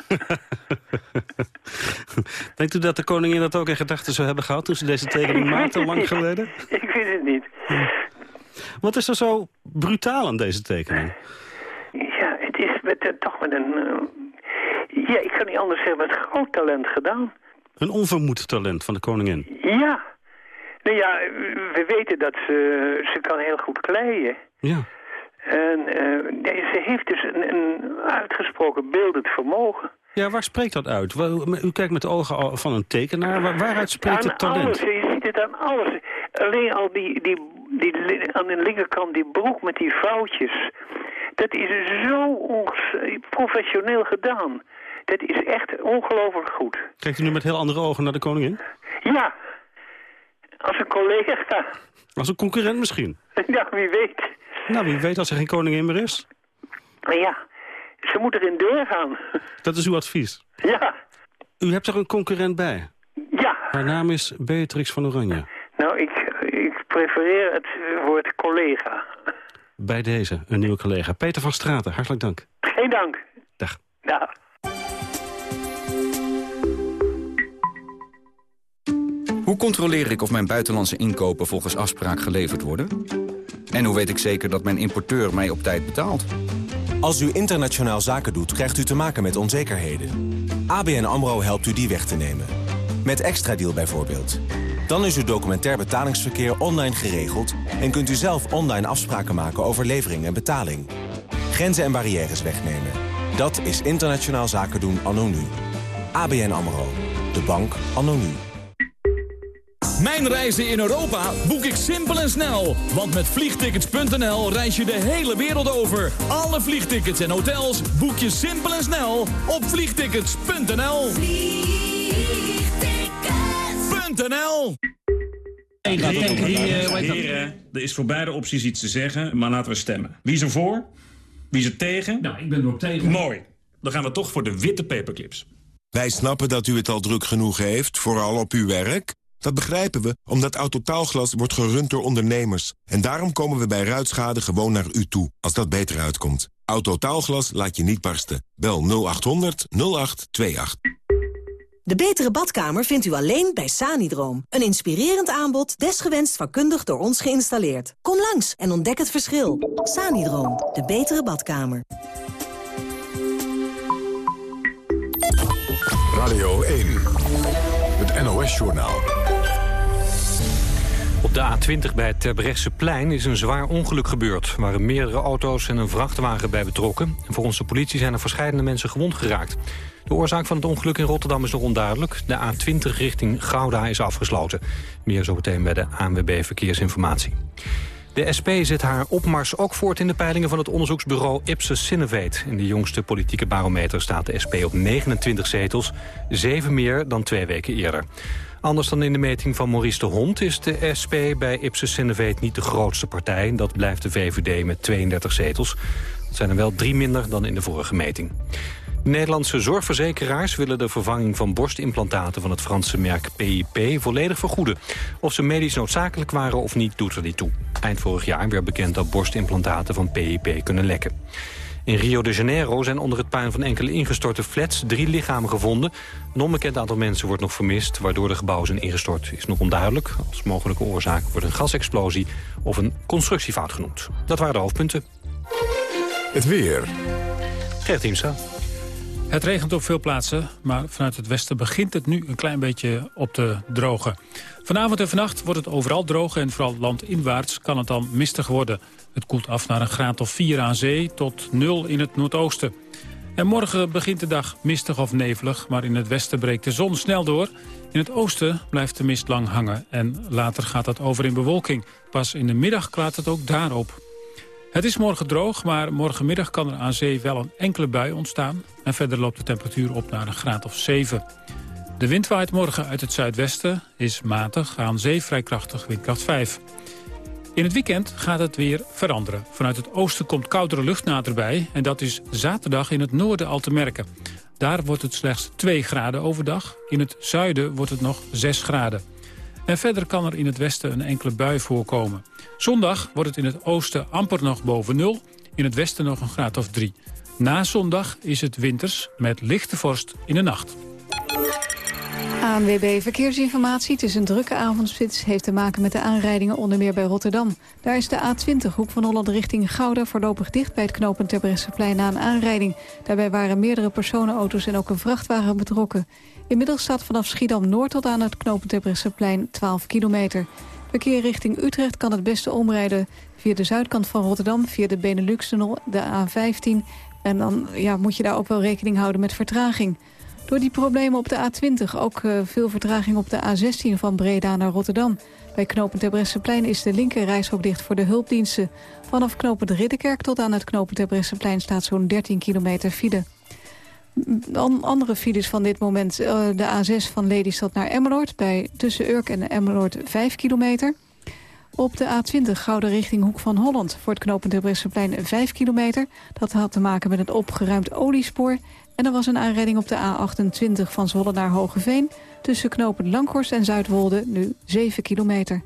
Denkt u dat de koningin dat ook in gedachten zou hebben gehad... toen ze deze tekening maakte, lang geleden? Ik weet het niet. Wat is er zo brutaal aan deze tekening? Ja, het is met, eh, toch met een... ja, ik kan niet anders zeggen, met groot talent gedaan. Een onvermoed talent van de koningin. Ja. Nou ja, we weten dat ze... Ze kan heel goed kleien. Ja. En eh, nee, ze heeft dus een, een uitgesproken beeldend vermogen. Ja, waar spreekt dat uit? U kijkt met de ogen van een tekenaar. Waar- waaruit spreekt aan het talent? alles, je ziet het aan alles. Alleen al die, die, die, aan de linkerkant die broek met die vouwtjes. Dat is zo professioneel gedaan. Dat is echt ongelooflijk goed. Kijkt u nu met heel andere ogen naar de koningin? Ja, als een collega. Als een concurrent misschien? Ja, wie weet. Nou, wie weet als er geen koningin meer is. Maar ja, ze moet erin doorgaan. Dat is uw advies. Ja, U hebt er een concurrent bij. ja. Haar naam is Beatrix van Oranje. Nou, ik, ik prefereer het woord collega. Bij deze, een nieuwe collega. Peter van Straten, hartelijk dank. Geen dank. Dag. Dag. Hoe controleer ik of mijn buitenlandse inkopen volgens afspraak geleverd worden? En hoe weet ik zeker dat mijn importeur mij op tijd betaalt? Als u internationaal zaken doet, krijgt u te maken met onzekerheden. ABN AMRO helpt u die weg te nemen. Met Extra Deal bijvoorbeeld. Dan is uw documentair betalingsverkeer online geregeld... en kunt u zelf online afspraken maken over levering en betaling. Grenzen en barrières wegnemen. Dat is internationaal zaken doen anno nu. ABN AMRO. De bank anno nu. Mijn reizen in Europa boek ik simpel en snel. Want met vliegtickets.nl reis je de hele wereld over. Alle vliegtickets en hotels boek je simpel en snel op vliegtickets.nl. Vliegtickets.nl Heren, er is voor beide opties iets te zeggen, maar laten we stemmen. Wie is er voor? Wie is er tegen? Nou, ik ben er op tegen. Mooi. Dan gaan we toch voor de witte paperclips. Wij snappen dat u het al druk genoeg heeft, vooral op uw werk. Dat begrijpen we, omdat Autotaalglas wordt gerund door ondernemers. En daarom komen we bij ruitschade gewoon naar u toe, als dat beter uitkomt. Autotaalglas laat je niet barsten. Bel 0800 0828. De betere badkamer vindt u alleen bij Sanidroom. Een inspirerend aanbod, desgewenst vakkundig door ons geïnstalleerd. Kom langs en ontdek het verschil. Sanidroom, de betere badkamer. Radio 1, het Op de A20 bij het Terbrechtseplein is een zwaar ongeluk gebeurd. Er waren meerdere auto's en een vrachtwagen bij betrokken. En volgens de politie zijn er verschillende mensen gewond geraakt. De oorzaak van het ongeluk in Rotterdam is nog onduidelijk. De A20 richting Gouda is afgesloten. Meer zo meteen bij de ANWB Verkeersinformatie. De SP zet haar opmars ook voort in de peilingen van het onderzoeksbureau Ipsos Sinovate. In de jongste politieke barometer staat de SP op 29 zetels, zeven meer dan twee weken eerder. Anders dan in de meting van Maurice de Hond is de SP bij Ipsos Sinovate niet de grootste partij. Dat blijft de VVD met 32 zetels. Dat zijn er wel drie minder dan in de vorige meting. Nederlandse zorgverzekeraars willen de vervanging van borstimplantaten van het Franse merk PIP volledig vergoeden. Of ze medisch noodzakelijk waren of niet, doet er niet toe. Eind vorig jaar werd bekend dat borstimplantaten van PIP kunnen lekken. In Rio de Janeiro zijn onder het puin van enkele ingestorte flats drie lichamen gevonden. Een onbekend aantal mensen wordt nog vermist, waardoor de gebouwen zijn ingestort. Is nog onduidelijk. Als mogelijke oorzaak wordt een gasexplosie of een constructiefout genoemd. Dat waren de hoofdpunten. Het weer. Gert Hiemstra. Het regent op veel plaatsen, maar vanuit het westen begint het nu een klein beetje op te drogen. Vanavond en vannacht wordt het overal droog en vooral landinwaarts kan het dan mistig worden. Het koelt af naar een graad of 4 aan zee tot 0 in het noordoosten. En morgen begint de dag mistig of nevelig, maar in het westen breekt de zon snel door. In het oosten blijft de mist lang hangen en later gaat dat over in bewolking. Pas in de middag klaart het ook daarop. Het is morgen droog, maar morgenmiddag kan er aan zee wel een enkele bui ontstaan. En verder loopt de temperatuur op naar een graad of 7. De wind waait morgen uit het zuidwesten, is matig, aan zee vrij krachtig, windkracht 5. In het weekend gaat het weer veranderen. Vanuit het oosten komt koudere lucht naderbij... en dat is zaterdag in het noorden al te merken. Daar wordt het slechts 2 graden overdag. In het zuiden wordt het nog 6 graden. En verder kan er in het westen een enkele bui voorkomen. Zondag wordt het in het oosten amper nog boven nul. In het westen nog een graad of 3. Na zondag is het winters met lichte vorst in de nacht. ANWB Verkeersinformatie. Het is een drukke avondspits. Heeft te maken met de aanrijdingen onder meer bij Rotterdam. Daar is de A20, hoek van Holland richting Gouda... voorlopig dicht bij het knooppunt Terbrechtseplein na een aanrijding. Daarbij waren meerdere personenauto's en ook een vrachtwagen betrokken. Inmiddels staat vanaf Schiedam-Noord tot aan het knooppunt Terbrechtseplein 12 kilometer. Verkeer richting Utrecht kan het beste omrijden via de zuidkant van Rotterdam... via de Benelux-tunnel, de A15... En dan ja, moet je daar ook wel rekening houden met vertraging. Door die problemen op de A20 ook uh, veel vertraging op de A16 van Breda naar Rotterdam. Bij knooppunt Terbrechtseplein is de linker reishok dicht voor de hulpdiensten. Vanaf knooppunt Ridderkerk tot aan het knooppunt Terbrechtseplein staat zo'n 13 kilometer file. Andere files van dit moment. Uh, de A6 van Lelystad naar Emmeloord. Bij tussen Urk en Emmeloord 5 kilometer. Op de A20 Gouden richting Hoek van Holland. Voor het knooppunt Terbrechtseplein 5 kilometer. Dat had te maken met een opgeruimd oliespoor. En er was een aanrijding op de A28 van Zwolle naar Hogeveen. Tussen knopen Langhorst en Zuidwolde nu 7 kilometer.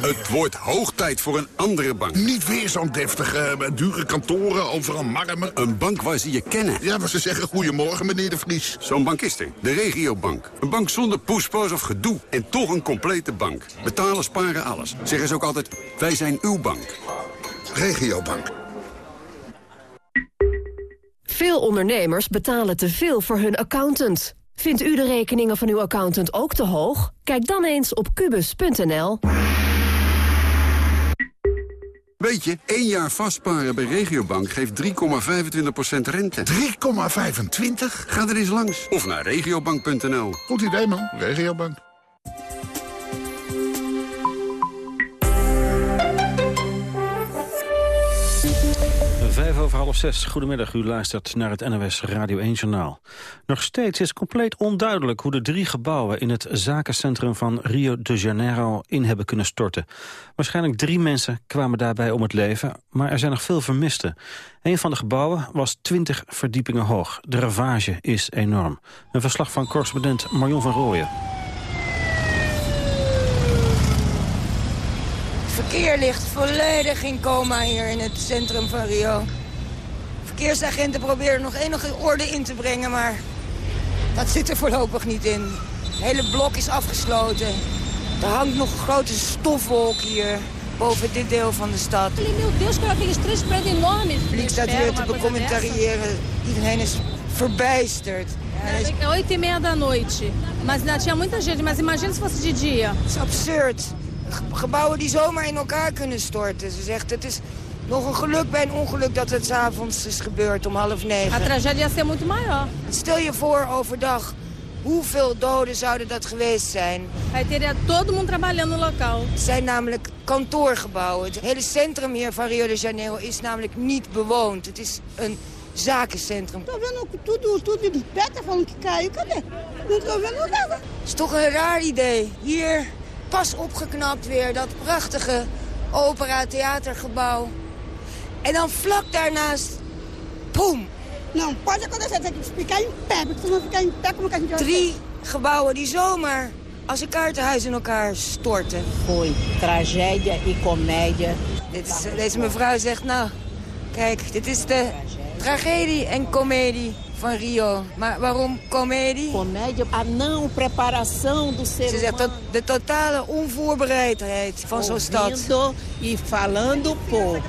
Het wordt hoog tijd voor een andere bank. Niet weer zo'n deftige, dure kantoren, overal marmer. Een bank waar ze je kennen. Ja, waar ze zeggen goedemorgen, meneer de Vries. Zo'n bank is er. De regiobank. Een bank zonder poespas of gedoe. En toch een complete bank. Betalen, sparen, alles. Zeggen ze ook altijd, wij zijn uw bank. Regiobank. Veel ondernemers betalen te veel voor hun accountant. Vindt u de rekeningen van uw accountant ook te hoog? Kijk dan eens op kubus.nl. Weet je, één jaar vastparen bij Regiobank geeft 3,25% rente. 3,25? Ga er eens langs. Of naar regiobank.nl. Goed idee, man. Regiobank. Vijf over half zes. Goedemiddag, u luistert naar het NOS Radio 1 Journaal. Nog steeds is compleet onduidelijk hoe de drie gebouwen... in het zakencentrum van Rio de Janeiro in hebben kunnen storten. Waarschijnlijk drie mensen kwamen daarbij om het leven... maar er zijn nog veel vermisten. Een van de gebouwen was 20 verdiepingen hoog. De ravage is enorm. Een verslag van correspondent Marion van Rooyen. Verkeer ligt volledig in coma hier in het centrum van Rio. Verkeersagenten proberen nog enige orde in te brengen, maar dat zit er voorlopig niet in. Het hele blok is afgesloten. Er hangt nog een grote stofwolk hier boven dit deel van de stad. Enormes. Ik staat weer te becommentariëren. Iedereen is verbijsterd. Oito e meia da noite. Mas tinha muita gente. Mas imagina se fosse de dia. Het is absurd gebouwen die zomaar in elkaar kunnen storten. Ze zegt, het is nog een geluk bij een ongeluk dat het s'avonds is gebeurd om half negen. A tragédia ia ser muito maior. Stel je voor overdag, hoeveel doden zouden dat geweest zijn? Hij teria todo mundo trabalhando no local. Het zijn namelijk kantoorgebouwen. Het hele centrum hier van Rio de Janeiro is namelijk niet bewoond. Het is een zakencentrum. Tô vendo tudo, tudo de pé, tá falando que caiu, cadê? Não tô vendo nada. Het is toch een raar idee. Hier pas opgeknapt weer, dat prachtige opera-theatergebouw. En dan vlak daarnaast, poem. Nou, pode acontecer, tem que ficar em pé, porque se não ficar em pé, como que a gente Drie gebouwen die zomaar als een kaartenhuis in elkaar storten. Foi tragédia e comédia. Dit is, deze mevrouw zegt, nou, kijk, dit is de tragedie en komedie van Rio. Maar waarom comedie? Comédia, a não preparação do ser Ze zegt de totale onvoorbereidheid van zo'n stad. e falando pouco.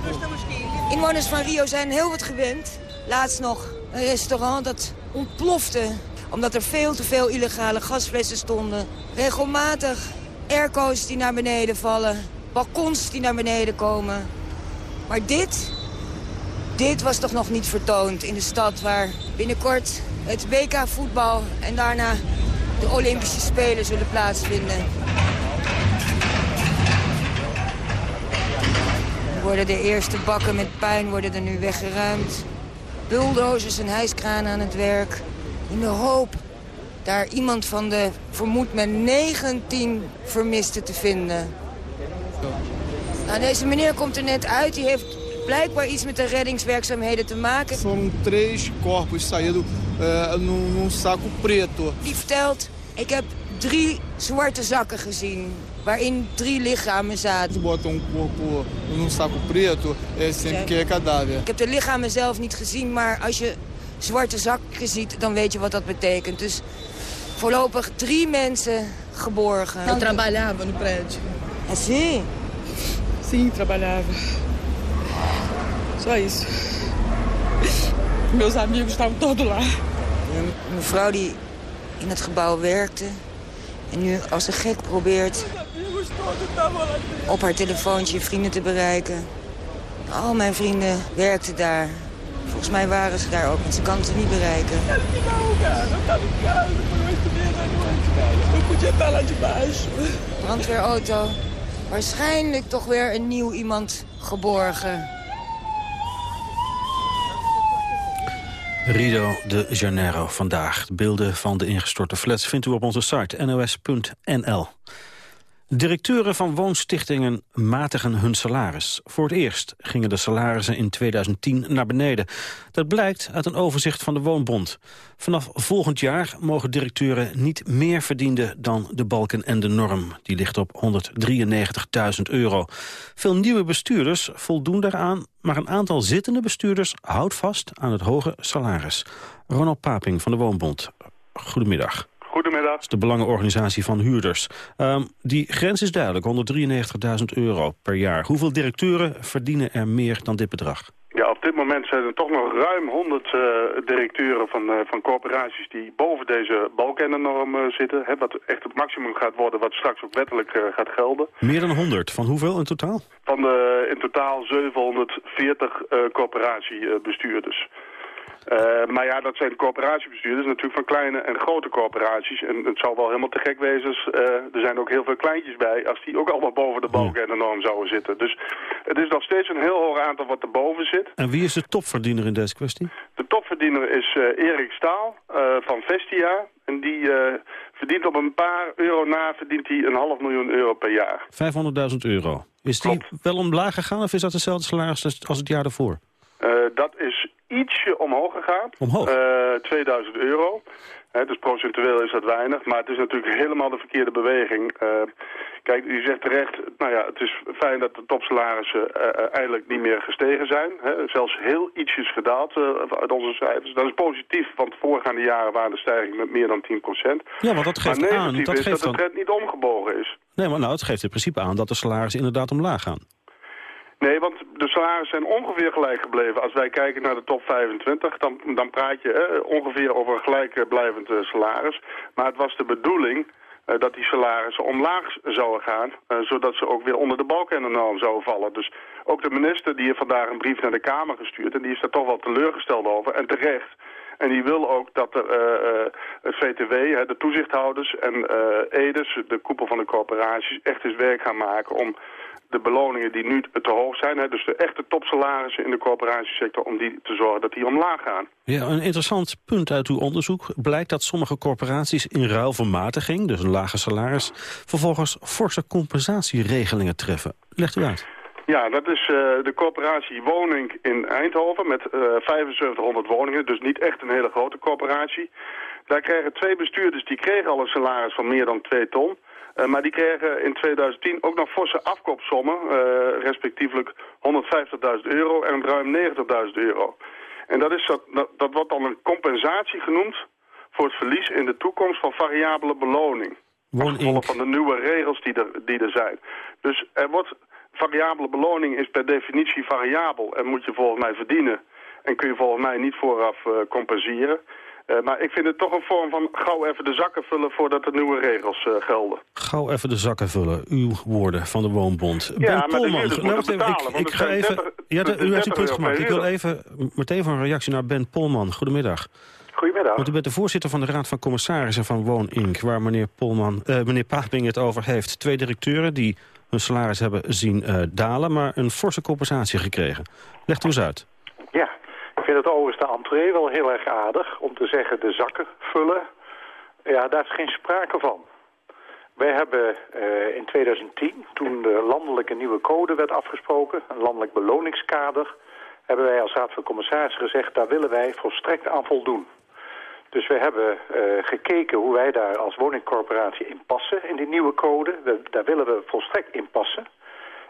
Inwoners van Rio zijn heel wat gewend. Laatst nog een restaurant dat ontplofte omdat er veel te veel illegale gasflessen stonden. Regelmatig airco's die naar beneden vallen. Balkons die naar beneden komen. Maar dit, dit was toch nog niet vertoond in de stad waar binnenkort het WK voetbal en daarna de Olympische Spelen zullen plaatsvinden. Worden de eerste bakken met puin worden er nu weggeruimd. Bulldozers en hijskranen aan het werk. In de hoop daar iemand van de vermoed met 19 vermisten te vinden. Nou, deze meneer komt er net uit. Die heeft blijkbaar iets met de reddingswerkzaamheden te maken. Foram três corpos saídos uh, num, num saco preto. Die vertelt, ik heb drie zwarte zakken gezien waarin drie lichamen zaten. Botam um corpo num saco preto, é sempre que é cadáver. Ik heb de lichamen zelf niet gezien, maar als je zwarte zakken ziet, dan weet je wat dat betekent. Dus voorlopig drie mensen geborgen. Eu trabalhava no prédio. Ah, sim? Sim, trabalhava. Só isso. Meus amigos estavam todos lá. Een mevrouw die in het gebouw werkte en nu als een gek probeert op haar telefoontje vrienden te bereiken. Al mijn vrienden werkten daar. Volgens mij waren ze daar ook, want ze kan ze niet bereiken. Brandweerauto. Waarschijnlijk toch weer een nieuw iemand geborgen. Rio de Janeiro vandaag. De beelden van de ingestorte flats vindt u op onze site nos.nl. Directeuren van woonstichtingen matigen hun salaris. Voor het eerst gingen de salarissen in 2010 naar beneden. Dat blijkt uit een overzicht van de Woonbond. Vanaf volgend jaar mogen directeuren niet meer verdienen dan de balken en de norm. Die ligt op 193.000 euro. Veel nieuwe bestuurders voldoen daaraan, maar een aantal zittende bestuurders houdt vast aan het hoge salaris. Ronald Paping van de Woonbond, goedemiddag. Goedemiddag. Dat is de belangenorganisatie van huurders. Um, die grens is duidelijk, 193.000 euro per jaar. Hoeveel directeuren verdienen er meer dan dit bedrag? Ja, op dit moment zijn er toch nog ruim 100 uh, directeuren van, uh, van corporaties die boven deze balkennorm uh, zitten. Hè, wat echt het maximum gaat worden wat straks ook wettelijk gaat gelden. Meer dan 100. Van hoeveel in totaal? Van de, in totaal 740 corporatiebestuurders. Uh, maar ja, dat zijn coöperatiebestuurders natuurlijk van kleine en grote corporaties. En het zou wel helemaal te gek wezen. Uh, er zijn ook heel veel kleintjes bij als die ook allemaal boven de balken en de norm zouden zitten. Dus het is nog steeds een heel hoog aantal wat erboven zit. En wie is de topverdiener in deze kwestie? De topverdiener is uh, Erik Staal van Vestia. En die verdient op een paar euro na verdient hij een half miljoen euro per jaar. 500.000 euro. Is die Klopt. wel omlaag gegaan of is dat hetzelfde salaris als, als het jaar daarvoor? dat is ietsje omhoog gegaan. Omhoog? Uh, 2000 euro. He, dus procentueel is dat weinig, maar het is natuurlijk helemaal de verkeerde beweging. Uh, kijk, u zegt terecht, nou ja, het is fijn dat de topsalarissen uh, eindelijk niet meer gestegen zijn. He, zelfs heel ietsjes gedaald uit onze cijfers. Dat is positief, want de voorgaande jaren waren de stijging met meer dan 10% Ja, want dat geeft maar aan... Dat geeft is dat de dan... trend niet omgebogen is. Nee, maar nou, het geeft in principe aan dat de salarissen inderdaad omlaag gaan. Nee, want de salarissen zijn ongeveer gelijk gebleven. Als wij kijken naar de top 25, dan, dan praat je eh, ongeveer over een gelijkblijvend uh, salaris. Maar het was de bedoeling uh, dat die salarissen omlaag zouden gaan, zodat ze ook weer onder de balken en de norm zouden vallen. Dus ook de minister die heeft vandaag een brief naar de Kamer gestuurd en die is daar toch wel teleurgesteld over, en terecht. En die wil ook dat er, het VTW, de toezichthouders en EDES, de koepel van de corporaties, echt eens werk gaan maken om de beloningen die nu te hoog zijn, hè, dus de echte topsalarissen in de coöperatiesector, om die te zorgen dat die omlaag gaan. Ja, een interessant punt uit uw onderzoek blijkt dat sommige corporaties in ruil voor matiging, dus een lage salaris, vervolgens forse compensatieregelingen treffen. Legt u uit. Ja, dat is uh, de corporatie Woning in Eindhoven met uh, 7500 woningen, dus niet echt een hele grote corporatie. Daar kregen twee bestuurders, die kregen al een salaris van meer dan 2 ton. Uh, maar die kregen in 2010 ook nog forse afkoopsommen, respectievelijk 150.000 euro en ruim 90.000 euro. En dat, is dat, dat, dat wordt dan een compensatie genoemd voor het verlies in de toekomst van variabele beloning. Gevolg van de nieuwe regels die er, die er zijn. Dus er wordt, variabele beloning is per definitie variabel en moet je volgens mij verdienen. En kun je volgens mij niet vooraf uh, compenseren. Uh, maar ik vind het toch een vorm van gauw even de zakken vullen voordat de nieuwe regels uh, gelden. Gauw even de zakken vullen, uw woorden van de Woonbond. Ja, ben maar Polman, even, ik, ik ga even, 30, ja, de, u heeft een punt gemaakt. Ik wil even meteen van een reactie naar Ben Polman. Goedemiddag. Goedemiddag. Want u bent de voorzitter van de Raad van Commissarissen van Woon Inc., waar meneer, Polman, uh, meneer Paping het over heeft. Twee directeuren die hun salaris hebben zien dalen, maar een forse compensatie gekregen. Legt u eens uit. Ja, ik vind het overigens de entree wel heel erg aardig om te zeggen de zakken vullen. Ja, daar is geen sprake van. Wij hebben uh, in 2010, toen de landelijke nieuwe code werd afgesproken, een landelijk beloningskader, hebben wij als Raad van Commissarissen gezegd, daar willen wij volstrekt aan voldoen. Dus we hebben uh, gekeken hoe wij daar als woningcorporatie in passen in die nieuwe code. Daar willen we volstrekt in passen.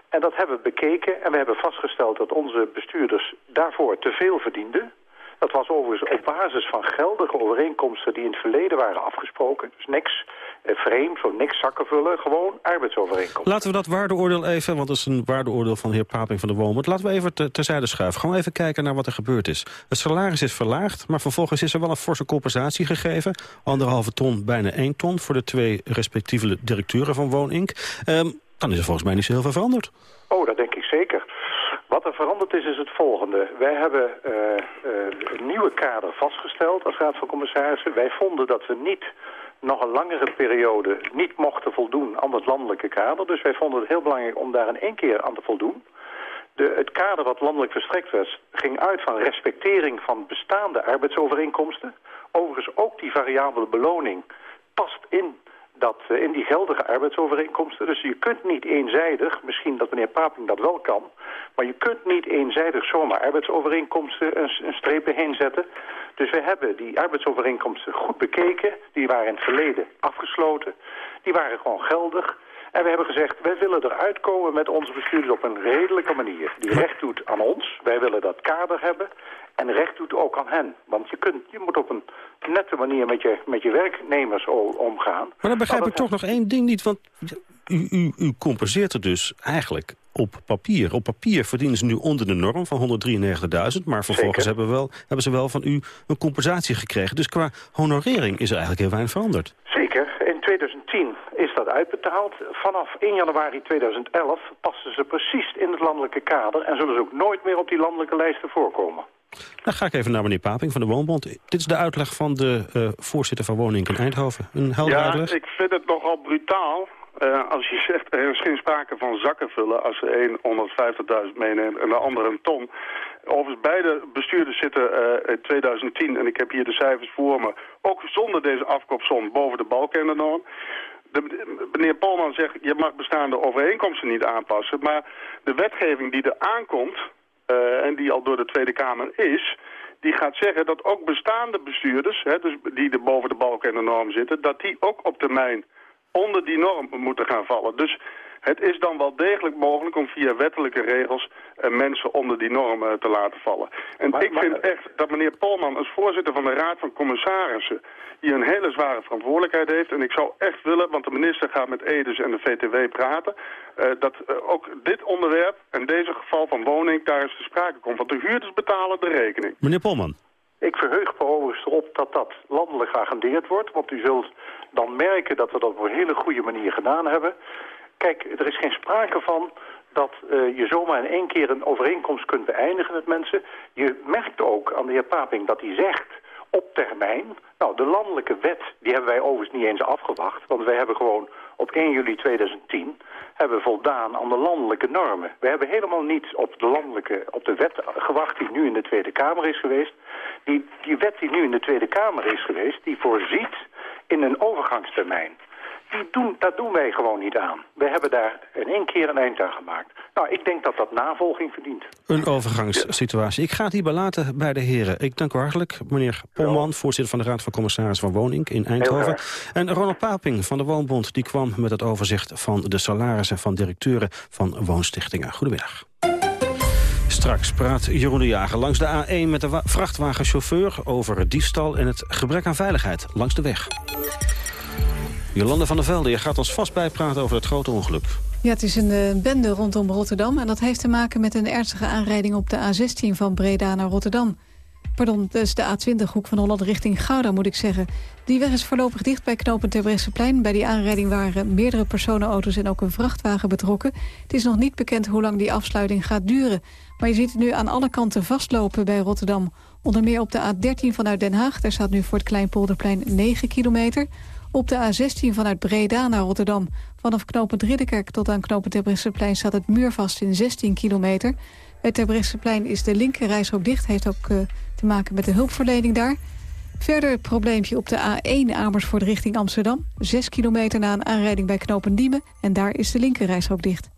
En dat hebben we bekeken en we hebben vastgesteld dat onze bestuurders daarvoor te veel verdienden. Dat was overigens op basis van geldige overeenkomsten die in het verleden waren afgesproken. Dus niks eh, vreemd, zo niks zakken vullen, gewoon arbeidsovereenkomsten. Laten we dat waardeoordeel even, want dat is een waardeoordeel van de heer Paping van de Woonbond. Laten we even te, terzijde schuiven. Gewoon even kijken naar wat er gebeurd is. Het salaris is verlaagd, maar vervolgens is er wel een forse compensatie gegeven. Anderhalve ton, bijna één ton voor de twee respectieve directeuren van Woonink. Um, dan is er volgens mij niet zo heel veel veranderd. Oh, dat denk ik zeker. Wat er veranderd is, is het volgende. Wij hebben uh, uh, een nieuwe kader vastgesteld als Raad van Commissarissen. Wij vonden dat we niet nog een langere periode niet mochten voldoen aan het landelijke kader. Dus wij vonden het heel belangrijk om daar in één keer aan te voldoen. De, het kader wat landelijk verstrekt werd ging uit van respectering van bestaande arbeidsovereenkomsten. Overigens ook die variabele beloning past in dat uh, in die geldige arbeidsovereenkomsten. Dus je kunt niet eenzijdig, misschien dat meneer Paping dat wel kan... maar je kunt niet eenzijdig zomaar arbeidsovereenkomsten een, een strepen heen zetten. Dus we hebben die arbeidsovereenkomsten goed bekeken. Die waren in het verleden afgesloten. Die waren gewoon geldig. En we hebben gezegd, wij willen eruit komen met onze bestuurders op een redelijke manier. Die recht doet aan ons. Wij willen dat kader hebben. En recht doet ook aan hen. Want je, kunt, je moet op een nette manier met je, met je werknemers omgaan. Maar dan begrijp ik toch nog één ding niet. Want u, u, u compenseert er dus eigenlijk op papier. Op papier verdienen ze nu onder de norm van 193.000... maar vervolgens hebben, wel, hebben ze wel van u een compensatie gekregen. Dus qua honorering is er eigenlijk heel weinig veranderd. Zeker. In 2010 is dat uitbetaald. Vanaf 1 januari 2011 passen ze precies in het landelijke kader... en zullen ze ook nooit meer op die landelijke lijsten voorkomen. Dan ga ik even naar meneer Paping van de Woonbond. Dit is de uitleg van de uh, voorzitter van Woning in Eindhoven. Een helder ja, uitleg? ik vind het nogal brutaal. Uh, als je zegt, er is geen sprake van zakken vullen als de een 150.000 meeneemt en de ander een ton. Overigens, beide bestuurders zitten uh, in 2010, en ik heb hier de cijfers voor me, ook zonder deze afkoopsom boven de balkennorm. De, meneer Polman zegt, je mag bestaande overeenkomsten niet aanpassen, maar de wetgeving die er aankomt, en die al door de Tweede Kamer is, die gaat zeggen dat ook bestaande bestuurders, hè, dus die er boven de balken en de norm zitten, dat die ook op termijn onder die norm moeten gaan vallen. Dus het is dan wel degelijk mogelijk om via wettelijke regels uh, mensen onder die norm uh, te laten vallen. En ik vind echt dat meneer Polman als voorzitter van de Raad van Commissarissen hier een hele zware verantwoordelijkheid heeft. En ik zou echt willen, want de minister gaat met Edes en de VTW praten, uh, dat ook dit onderwerp en deze geval van woning daar eens te sprake komt. Want de huurders betalen de rekening. Meneer Polman. Ik verheug me overigens erop dat dat landelijk geagendeerd wordt. Want u zult dan merken dat we dat op een hele goede manier gedaan hebben. Kijk, er is geen sprake van dat uh, je zomaar in één keer een overeenkomst kunt beëindigen met mensen. Je merkt ook aan de heer Paping dat hij zegt op termijn... Nou, de landelijke wet, die hebben wij overigens niet eens afgewacht. Want wij hebben gewoon op 1 juli 2010 hebben voldaan aan de landelijke normen. We hebben helemaal niet op de landelijke, op de wet gewacht die nu in de Tweede Kamer is geweest. Die, die wet die nu in de Tweede Kamer is geweest, die voorziet in een overgangstermijn. Die doen, dat doen wij gewoon niet aan. We hebben daar in één keer een eind aan gemaakt. Nou, ik denk dat dat navolging verdient. Een overgangssituatie. Ik ga het hierbij laten bij de heren. Ik dank u hartelijk, meneer Polman, voorzitter van de Raad van Commissarissen van Woning in Eindhoven. En Ronald Paping van de Woonbond, die kwam met het overzicht van de salarissen van directeuren van woonstichtingen. Goedemiddag. Straks praat Jeroen de Jager langs de A1 met de vrachtwagenchauffeur over diefstal en het gebrek aan veiligheid langs de weg. Jolande van der Velde, je gaat ons vast bijpraten over het grote ongeluk. Ja, het is een uh, bende rondom Rotterdam. En dat heeft te maken met een ernstige aanrijding op de A16 van Breda naar Rotterdam. Pardon, is de A20, hoek van Holland richting Gouda, moet ik zeggen. Die weg is voorlopig dicht bij knopen Terbrechtseplein. Bij die aanrijding waren meerdere personenauto's en ook een vrachtwagen betrokken. Het is nog niet bekend hoe lang die afsluiting gaat duren. Maar je ziet het nu aan alle kanten vastlopen bij Rotterdam. Onder meer op de A13 vanuit Den Haag. Daar staat nu voor het Kleinpolderplein 9 kilometer. Op de A16 vanuit Breda naar Rotterdam. Vanaf knooppunt Ridderkerk tot aan knooppunt Terbrechtseplein staat het muurvast in 16 kilometer. Het Terbrechtseplein is de linkerrijstrook dicht. Heeft ook uh, te maken met de hulpverlening daar. Verder het probleempje op de A1 Amersfoort richting Amsterdam. 6 kilometer na een aanrijding bij knooppunt Diemen. En daar is de linkerrijstrook dicht.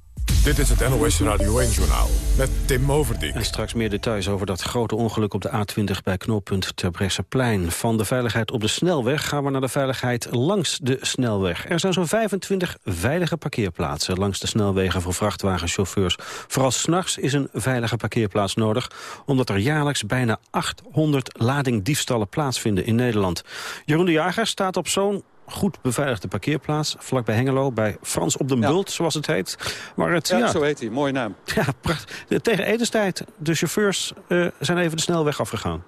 Dit is het NOS Radio 1-journaal met Tim Overdijk. En straks meer details over dat grote ongeluk op de A20 bij knooppunt Terbrechtseplein. Van de veiligheid op de snelweg gaan we naar de veiligheid langs de snelweg. Er zijn zo'n 25 veilige parkeerplaatsen langs de snelwegen voor vrachtwagenchauffeurs. Vooral s'nachts is een veilige parkeerplaats nodig... omdat er jaarlijks bijna 800 ladingdiefstallen plaatsvinden in Nederland. Jeroen de Jager staat op zo'n goed beveiligde parkeerplaats... vlakbij Hengelo, bij Frans op den Bult, zoals het heet. Maar het, ja, ja, zo heet hij. Mooie naam. Ja, prachtig. Tegen etenstijd, de chauffeurs uh, zijn even de snelweg afgegaan.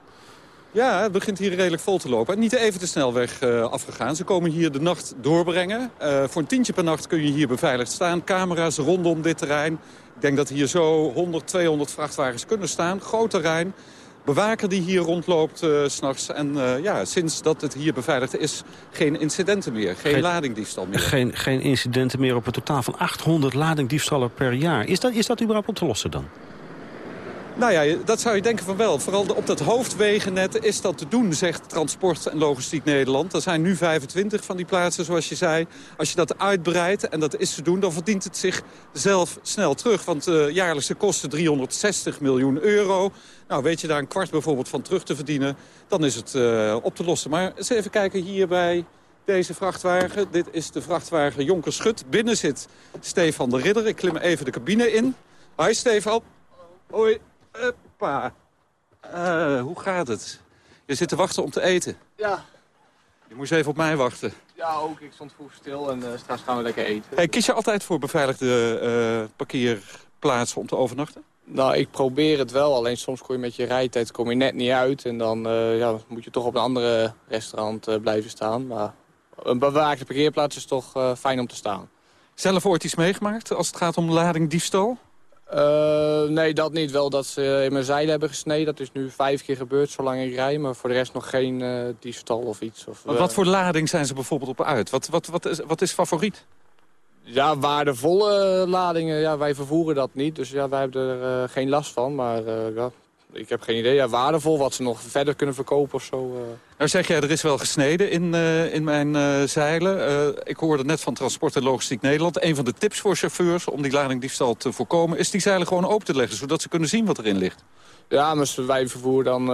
Ja, het begint hier redelijk vol te lopen. Niet even de snelweg uh, afgegaan. Ze komen hier de nacht doorbrengen. Uh, voor een tientje per nacht kun je hier beveiligd staan. Camera's rondom dit terrein. Ik denk dat hier zo 100, 200 vrachtwagens kunnen staan. Groot terrein bewaker die hier rondloopt uh, s'nachts. En uh, ja, sinds dat het hier beveiligd is, geen incidenten meer. Geen, geen ladingdiefstal meer. Geen, geen incidenten meer op een totaal van 800 ladingdiefstallen per jaar. Is dat, is dat überhaupt op te lossen dan? Nou ja, dat zou je denken van wel. Vooral op dat hoofdwegennet is dat te doen, zegt Transport en Logistiek Nederland. Er zijn nu 25 van die plaatsen, zoals je zei. Als je dat uitbreidt, en dat is te doen, dan verdient het zich zelf snel terug. Want uh, jaarlijkse kosten 360 miljoen euro. Nou, weet je daar een kwart bijvoorbeeld van terug te verdienen, dan is het uh, op te lossen. Maar eens even kijken hier bij deze vrachtwagen. Dit is de vrachtwagen Jonker Schut. Binnen zit Stefan de Ridder. Ik klim even de cabine in. Hoi Stefan. Hoi. Uh, hoe gaat het? Je zit te wachten om te eten. Ja. Je moest even op mij wachten. Ja, ook. Ik stond vroeg stil en uh, straks gaan we lekker eten. Hey, kies je altijd voor beveiligde uh, parkeer plaatsen om te overnachten? Nou, ik probeer het wel. Alleen soms kom je met je rijtijd kom je net niet uit. En dan ja, moet je toch op een andere restaurant blijven staan. Maar een bewaakte parkeerplaats is toch fijn om te staan. Zelf ooit iets meegemaakt als het gaat om lading diefstal? nee, dat niet. Wel dat ze in mijn zeilen hebben gesneden. Dat is nu vijf keer gebeurd zolang ik rij. Maar voor de rest nog geen diefstal of iets. Of, wat voor lading zijn ze bijvoorbeeld op uit? Wat, wat, wat, is, wat is favoriet? Ja, waardevolle ladingen, ja, wij vervoeren dat niet. Dus ja, wij hebben er uh, geen last van. Maar uh, ja, ik heb geen idee. Ja, waardevol, wat ze nog verder kunnen verkopen of zo. Uh. Nou zeg jij, er is wel gesneden in, in mijn zeilen. ik hoorde net van Transport en Logistiek Nederland. Een van de tips voor chauffeurs om die ladingdiefstal te voorkomen... is die zeilen gewoon open te leggen, zodat ze kunnen zien wat erin ligt. Ja, maar wij vervoeren dan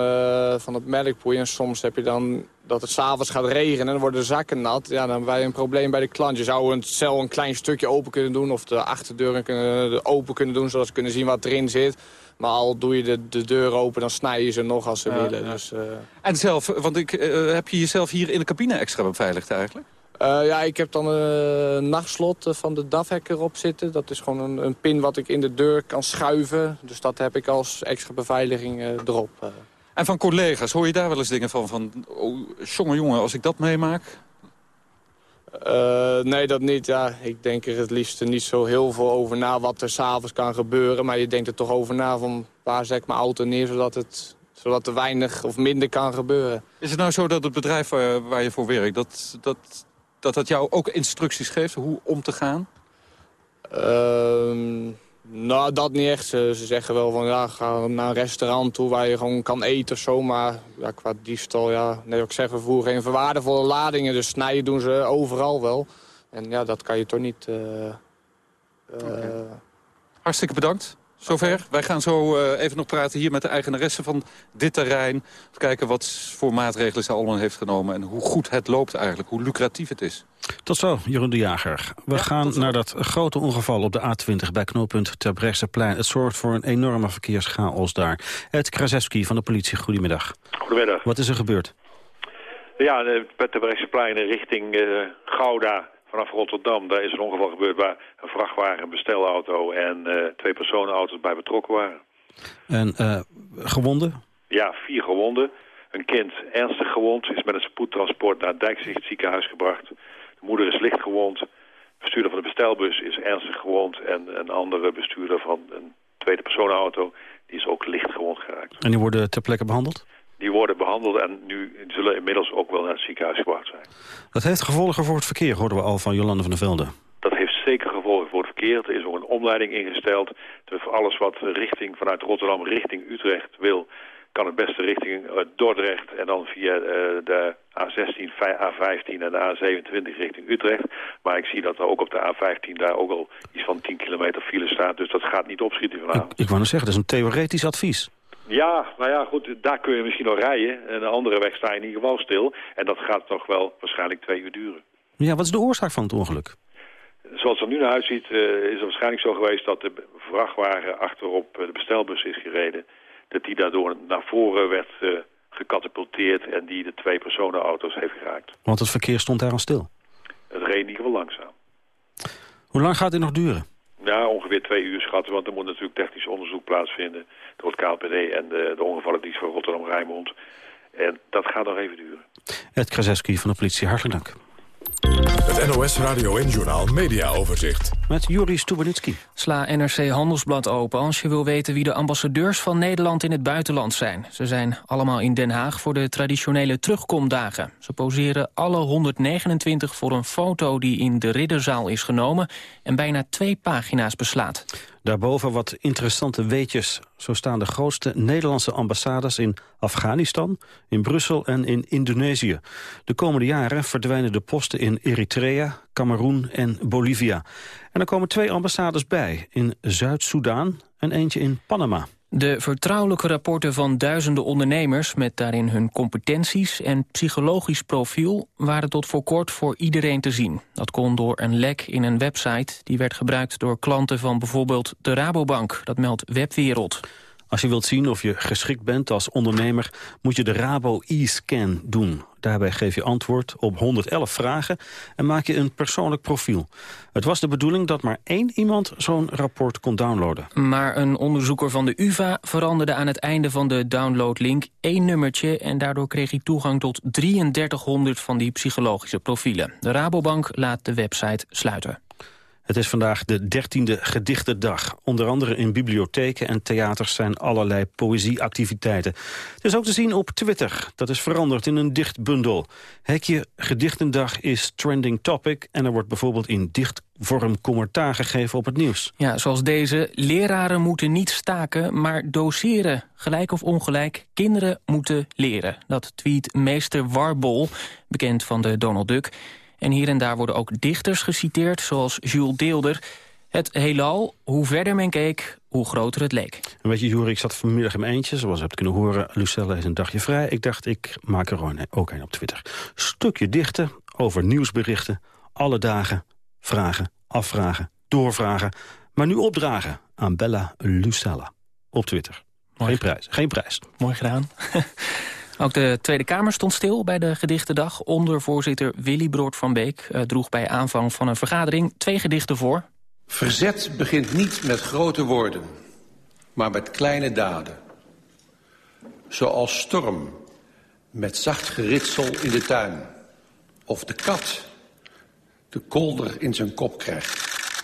van het melkpoei. En soms heb je dan dat het s'avonds gaat regenen en dan worden de zakken nat. Ja, dan hebben wij een probleem bij de klant. Je zou een cel een klein stukje open kunnen doen of de achterdeuren kunnen, open kunnen doen... zodat ze kunnen zien wat erin zit. Maar al doe je de, de deur open, dan snij je ze nog als ze willen. Dus, uh... En zelf, want ik, uh, heb je jezelf hier in de cabine extra beveiligd eigenlijk? Uh, ja, ik heb dan een nachtslot van de DAF-hack erop zitten. Dat is gewoon een, een, pin wat ik in de deur kan schuiven. Dus dat heb ik als extra beveiliging erop. En van collega's, hoor je daar wel eens dingen van? Van, oh, jongen, jongen, als ik dat meemaak... Uh, nee, dat niet. Ja, ik denk er het liefst niet zo heel veel over na wat er s'avonds kan gebeuren. Maar je denkt er toch over na van waar zet ik mijn auto neer... zodat, het, zodat er weinig of minder kan gebeuren. Is het nou zo dat het bedrijf waar, waar je voor werkt... dat, dat dat dat jou ook instructies geeft hoe om te gaan? Uh, nou, dat niet echt. Ze, ze, zeggen wel van ja, ga naar een restaurant toe waar je gewoon kan eten of zo. Maar ja, qua diefstal, ja, nee, ik zeg, we voeren geen verwaardevolle ladingen. Dus snijden doen ze overal wel. En ja, dat kan je toch niet... Uh, uh... Hartstikke bedankt. Zover. Wij gaan zo uh, even nog praten hier met de eigenaresse van dit terrein. Kijken wat voor maatregelen ze allemaal heeft genomen... en hoe goed het loopt eigenlijk, hoe lucratief het is. Tot zo, Jeroen de Jager. We gaan naar dat grote ongeval op de A20 bij knooppunt Terbrechtseplein. Het zorgt voor een enorme verkeerschaos daar. Ed Krasewski van de politie, goedemiddag. Goedemiddag. Wat is er gebeurd? Ja, bij Terbrechtseplein richting uh, Gouda vanaf Rotterdam. Daar is een ongeval gebeurd waar een vrachtwagen, een bestelauto en uh, twee personenauto's bij betrokken waren. En uh, gewonden? Ja, vier gewonden. Een kind ernstig gewond, is met een spoedtransport naar het Dijkzicht ziekenhuis gebracht. De moeder is licht gewond. De bestuurder van de bestelbus is ernstig gewond. En een andere bestuurder van een tweede personenauto, die is ook licht gewond geraakt. En die worden ter plekke behandeld? Die worden behandeld en nu zullen inmiddels ook wel naar het ziekenhuis gebracht zijn. Dat heeft gevolgen voor het verkeer, hoorden we al van Jolande van der Velde. Dat heeft zeker gevolgen voor het verkeer. Er is ook een omleiding ingesteld. Dus alles wat richting, vanuit Rotterdam richting Utrecht wil, kan het beste richting uh, Dordrecht en dan via uh, de A16, A15 en de A27 richting Utrecht. Maar ik zie dat er ook op de A15 daar ook al iets van 10 kilometer file staat. Dus dat gaat niet opschieten vanavond. Ik, ik wou nog zeggen, dat is een theoretisch advies. Ja, nou ja, goed, daar kun je misschien nog rijden. En de andere weg sta je in ieder geval stil. En dat gaat toch wel waarschijnlijk twee uur duren. Ja, wat is de oorzaak van het ongeluk? Zoals het er nu naar uitziet, uh, is het waarschijnlijk zo geweest dat de vrachtwagen achterop de bestelbus is gereden. Dat die daardoor naar voren werd uh, gecatapulteerd en die de twee personenauto's heeft geraakt. Want het verkeer stond daar al stil? Het reed in ieder geval langzaam. Hoe lang gaat dit nog duren? Ja, ongeveer twee uur schatten, want er moet natuurlijk technisch onderzoek plaatsvinden door het KLPD en de, de ongevallendienst van Rotterdam-Rijnmond. En dat gaat nog even duren. Ed Kraszewski van de politie, hartelijk dank. Het NOS Radio en Journal Media Overzicht. Met Juri Stubenitski. Sla NRC Handelsblad open als je wil weten wie de ambassadeurs van Nederland in het buitenland zijn. Ze zijn allemaal in Den Haag voor de traditionele terugkomdagen. Ze poseren alle 129 voor een foto die in de Ridderzaal is genomen en bijna twee pagina's beslaat. Daarboven wat interessante weetjes. Zo staan de grootste Nederlandse ambassades in Afghanistan, in Brussel en in Indonesië. De komende jaren verdwijnen de posten in Eritrea, Cameroen en Bolivia. En er komen twee ambassades bij, in Zuid-Soedan en eentje in Panama. De vertrouwelijke rapporten van duizenden ondernemers... met daarin hun competenties en psychologisch profiel... waren tot voor kort voor iedereen te zien. Dat kon door een lek in een website... die werd gebruikt door klanten van bijvoorbeeld de Rabobank. Dat meldt Webwereld. Als je wilt zien of je geschikt bent als ondernemer... moet je de Rabo e-scan doen. Daarbij geef je antwoord op 111 vragen en maak je een persoonlijk profiel. Het was de bedoeling dat maar één iemand zo'n rapport kon downloaden. Maar een onderzoeker van de UvA veranderde aan het einde van de downloadlink één nummertje... en daardoor kreeg hij toegang tot 3300 van die psychologische profielen. De Rabobank laat de website sluiten. Het is vandaag de dertiende gedichtendag. Onder andere in bibliotheken en theaters zijn allerlei poëzieactiviteiten. Het is ook te zien op Twitter. Dat is veranderd in een dichtbundel. Hekje Gedichtendag is trending topic... en er wordt bijvoorbeeld in dichtvorm commentaar gegeven op het nieuws. Ja, zoals deze. Leraren moeten niet staken, maar doseren. Gelijk of ongelijk, kinderen moeten leren. Dat tweet meester Warbol, bekend van de Donald Duck... En hier en daar worden ook dichters geciteerd, zoals Jules Deelder. Het heelal, hoe verder men keek, hoe groter het leek. En weet je, Jure, ik zat vanmiddag in mijn eentje, zoals je hebt kunnen horen. Lucelle is een dagje vrij. Ik dacht, ik maak er ook een op Twitter. Stukje dichten over nieuwsberichten, alle dagen, vragen, afvragen, doorvragen. Maar nu opdragen aan Bella Lucella op Twitter. Geen prijs, geen prijs. Mooi gedaan. Ook de Tweede Kamer stond stil bij de gedichtendag. Ondervoorzitter Willy Brood van Beek uh, droeg bij aanvang van een vergadering twee gedichten voor. Verzet begint niet met grote woorden, maar met kleine daden. Zoals storm met zacht geritsel in de tuin. Of de kat de kolder in zijn kop krijgt.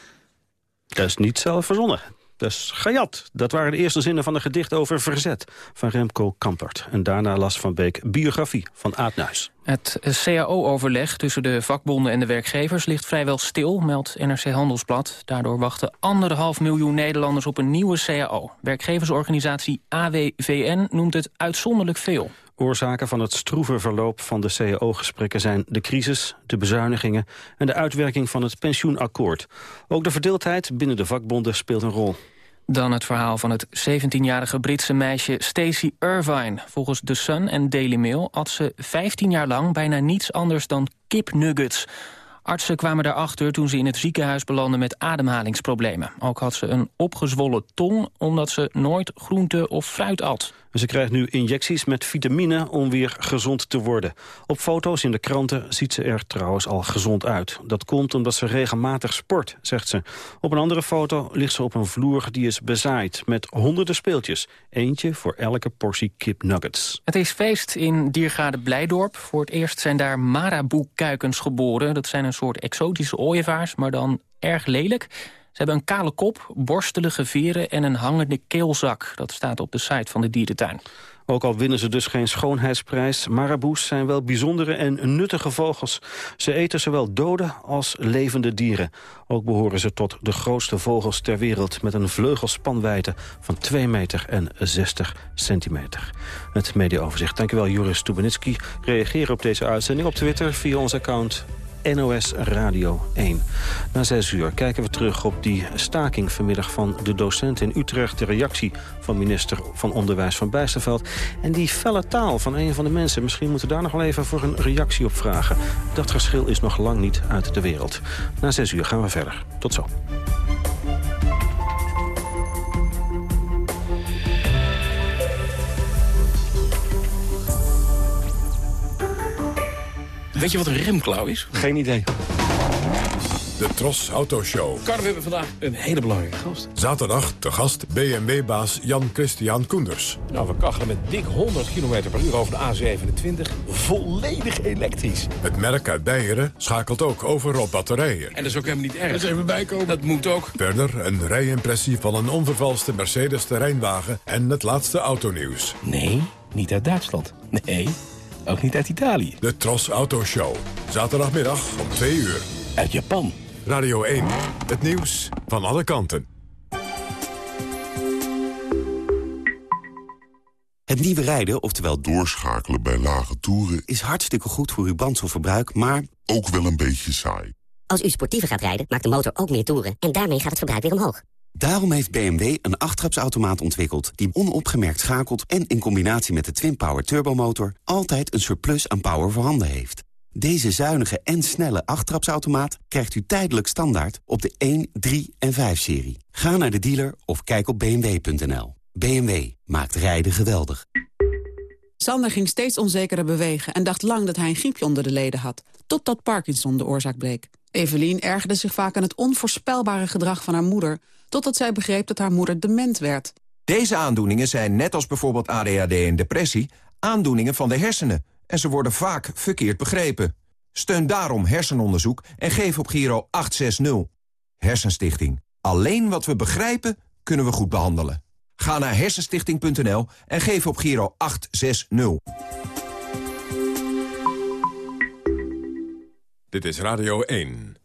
Dat is niet zelf verzonnen. Dus gejat. Dat waren de eerste zinnen van een gedicht over verzet van Remco Kampert. En daarna las Van Beek biografie van Aad Nuis. Het CAO-overleg tussen de vakbonden en de werkgevers ligt vrijwel stil, meldt NRC Handelsblad. Daardoor wachten anderhalf miljoen Nederlanders op een nieuwe CAO. Werkgeversorganisatie AWVN noemt het uitzonderlijk veel. Oorzaken van het stroeve verloop van de CAO-gesprekken zijn de crisis, de bezuinigingen en de uitwerking van het pensioenakkoord. Ook de verdeeldheid binnen de vakbonden speelt een rol. Dan het verhaal van het 17-jarige Britse meisje Stacey Irvine. Volgens The Sun en Daily Mail had ze 15 jaar lang bijna niets anders dan kipnuggets. Artsen kwamen daarachter toen ze in het ziekenhuis belandde met ademhalingsproblemen. Ook had ze een opgezwollen tong omdat ze nooit groente of fruit at. Ze krijgt nu injecties met vitamine om weer gezond te worden. Op foto's in de kranten ziet ze er trouwens al gezond uit. Dat komt omdat ze regelmatig sport, zegt ze. Op een andere foto ligt ze op een vloer die is bezaaid met honderden speeltjes. Eentje voor elke portie kipnuggets. Het is feest in Diergade Blijdorp. Voor het eerst zijn daar maraboe-kuikens geboren. Dat zijn een soort exotische ooievaars, maar dan erg lelijk. Ze hebben een kale kop, borstelige veren en een hangende keelzak. Dat staat op de site van de dierentuin. Ook al winnen ze dus geen schoonheidsprijs, maraboes zijn wel bijzondere en nuttige vogels. Ze eten zowel dode als levende dieren. Ook behoren ze tot de grootste vogels ter wereld... met een vleugelspanwijdte van 2 meter en 60 centimeter. Het mediaoverzicht. Dankjewel, Joris Stubenitski. Reageer op deze uitzending op Twitter via ons account NOS Radio 1. Na zes uur kijken we terug op die staking vanmiddag van de docent in Utrecht. De reactie van minister van Onderwijs van Bijsterveld. En die felle taal van een van de mensen. Misschien moeten we daar nog wel even voor een reactie op vragen. Dat geschil is nog lang niet uit de wereld. Na zes uur gaan we verder. Tot zo. Weet je wat een remklauw is? Geen idee. De Tros Autoshow. Carl, we hebben vandaag een hele belangrijke gast. Zaterdag te gast BMW-baas Jan-Christian Koenders. Nou, we kachelen met dik 100 km per uur over de A27. Volledig elektrisch. Het merk uit Beieren schakelt ook over op batterijen. En dat is ook helemaal niet erg. Dat is even bijkomen. Dat moet ook. Verder een rijimpressie van een onvervalste Mercedes terreinwagen... en het laatste autonieuws. Nee, niet uit Duitsland. Nee, ook niet uit Italië. De Tros Autoshow. Zaterdagmiddag om 2 uur. Uit Japan. Radio 1. Het nieuws van alle kanten. Het nieuwe rijden, oftewel doorschakelen bij lage toeren... is hartstikke goed voor uw brandstofverbruik, maar... ook wel een beetje saai. Als u sportiever gaat rijden, maakt de motor ook meer toeren... en daarmee gaat het verbruik weer omhoog. Daarom heeft BMW een achttrapsautomaat ontwikkeld... die onopgemerkt schakelt en in combinatie met de Twin-Power turbomotor... altijd een surplus aan power voorhanden heeft. Deze zuinige en snelle achttrapsautomaat krijgt u tijdelijk standaard... op de 1, 3 en 5-serie. Ga naar de dealer of kijk op bmw.nl. BMW maakt rijden geweldig. Sander ging steeds onzekerder bewegen en dacht lang dat hij een griepje onder de leden had. Totdat Parkinson de oorzaak bleek. Evelien ergerde zich vaak aan het onvoorspelbare gedrag van haar moeder... totdat zij begreep dat haar moeder dement werd. Deze aandoeningen zijn, net als bijvoorbeeld ADHD en depressie... aandoeningen van de hersenen en ze worden vaak verkeerd begrepen. Steun daarom hersenonderzoek en geef op Giro 860. Hersenstichting. Alleen wat we begrijpen, kunnen we goed behandelen. Ga naar hersenstichting.nl en geef op Giro 860. Dit is Radio 1.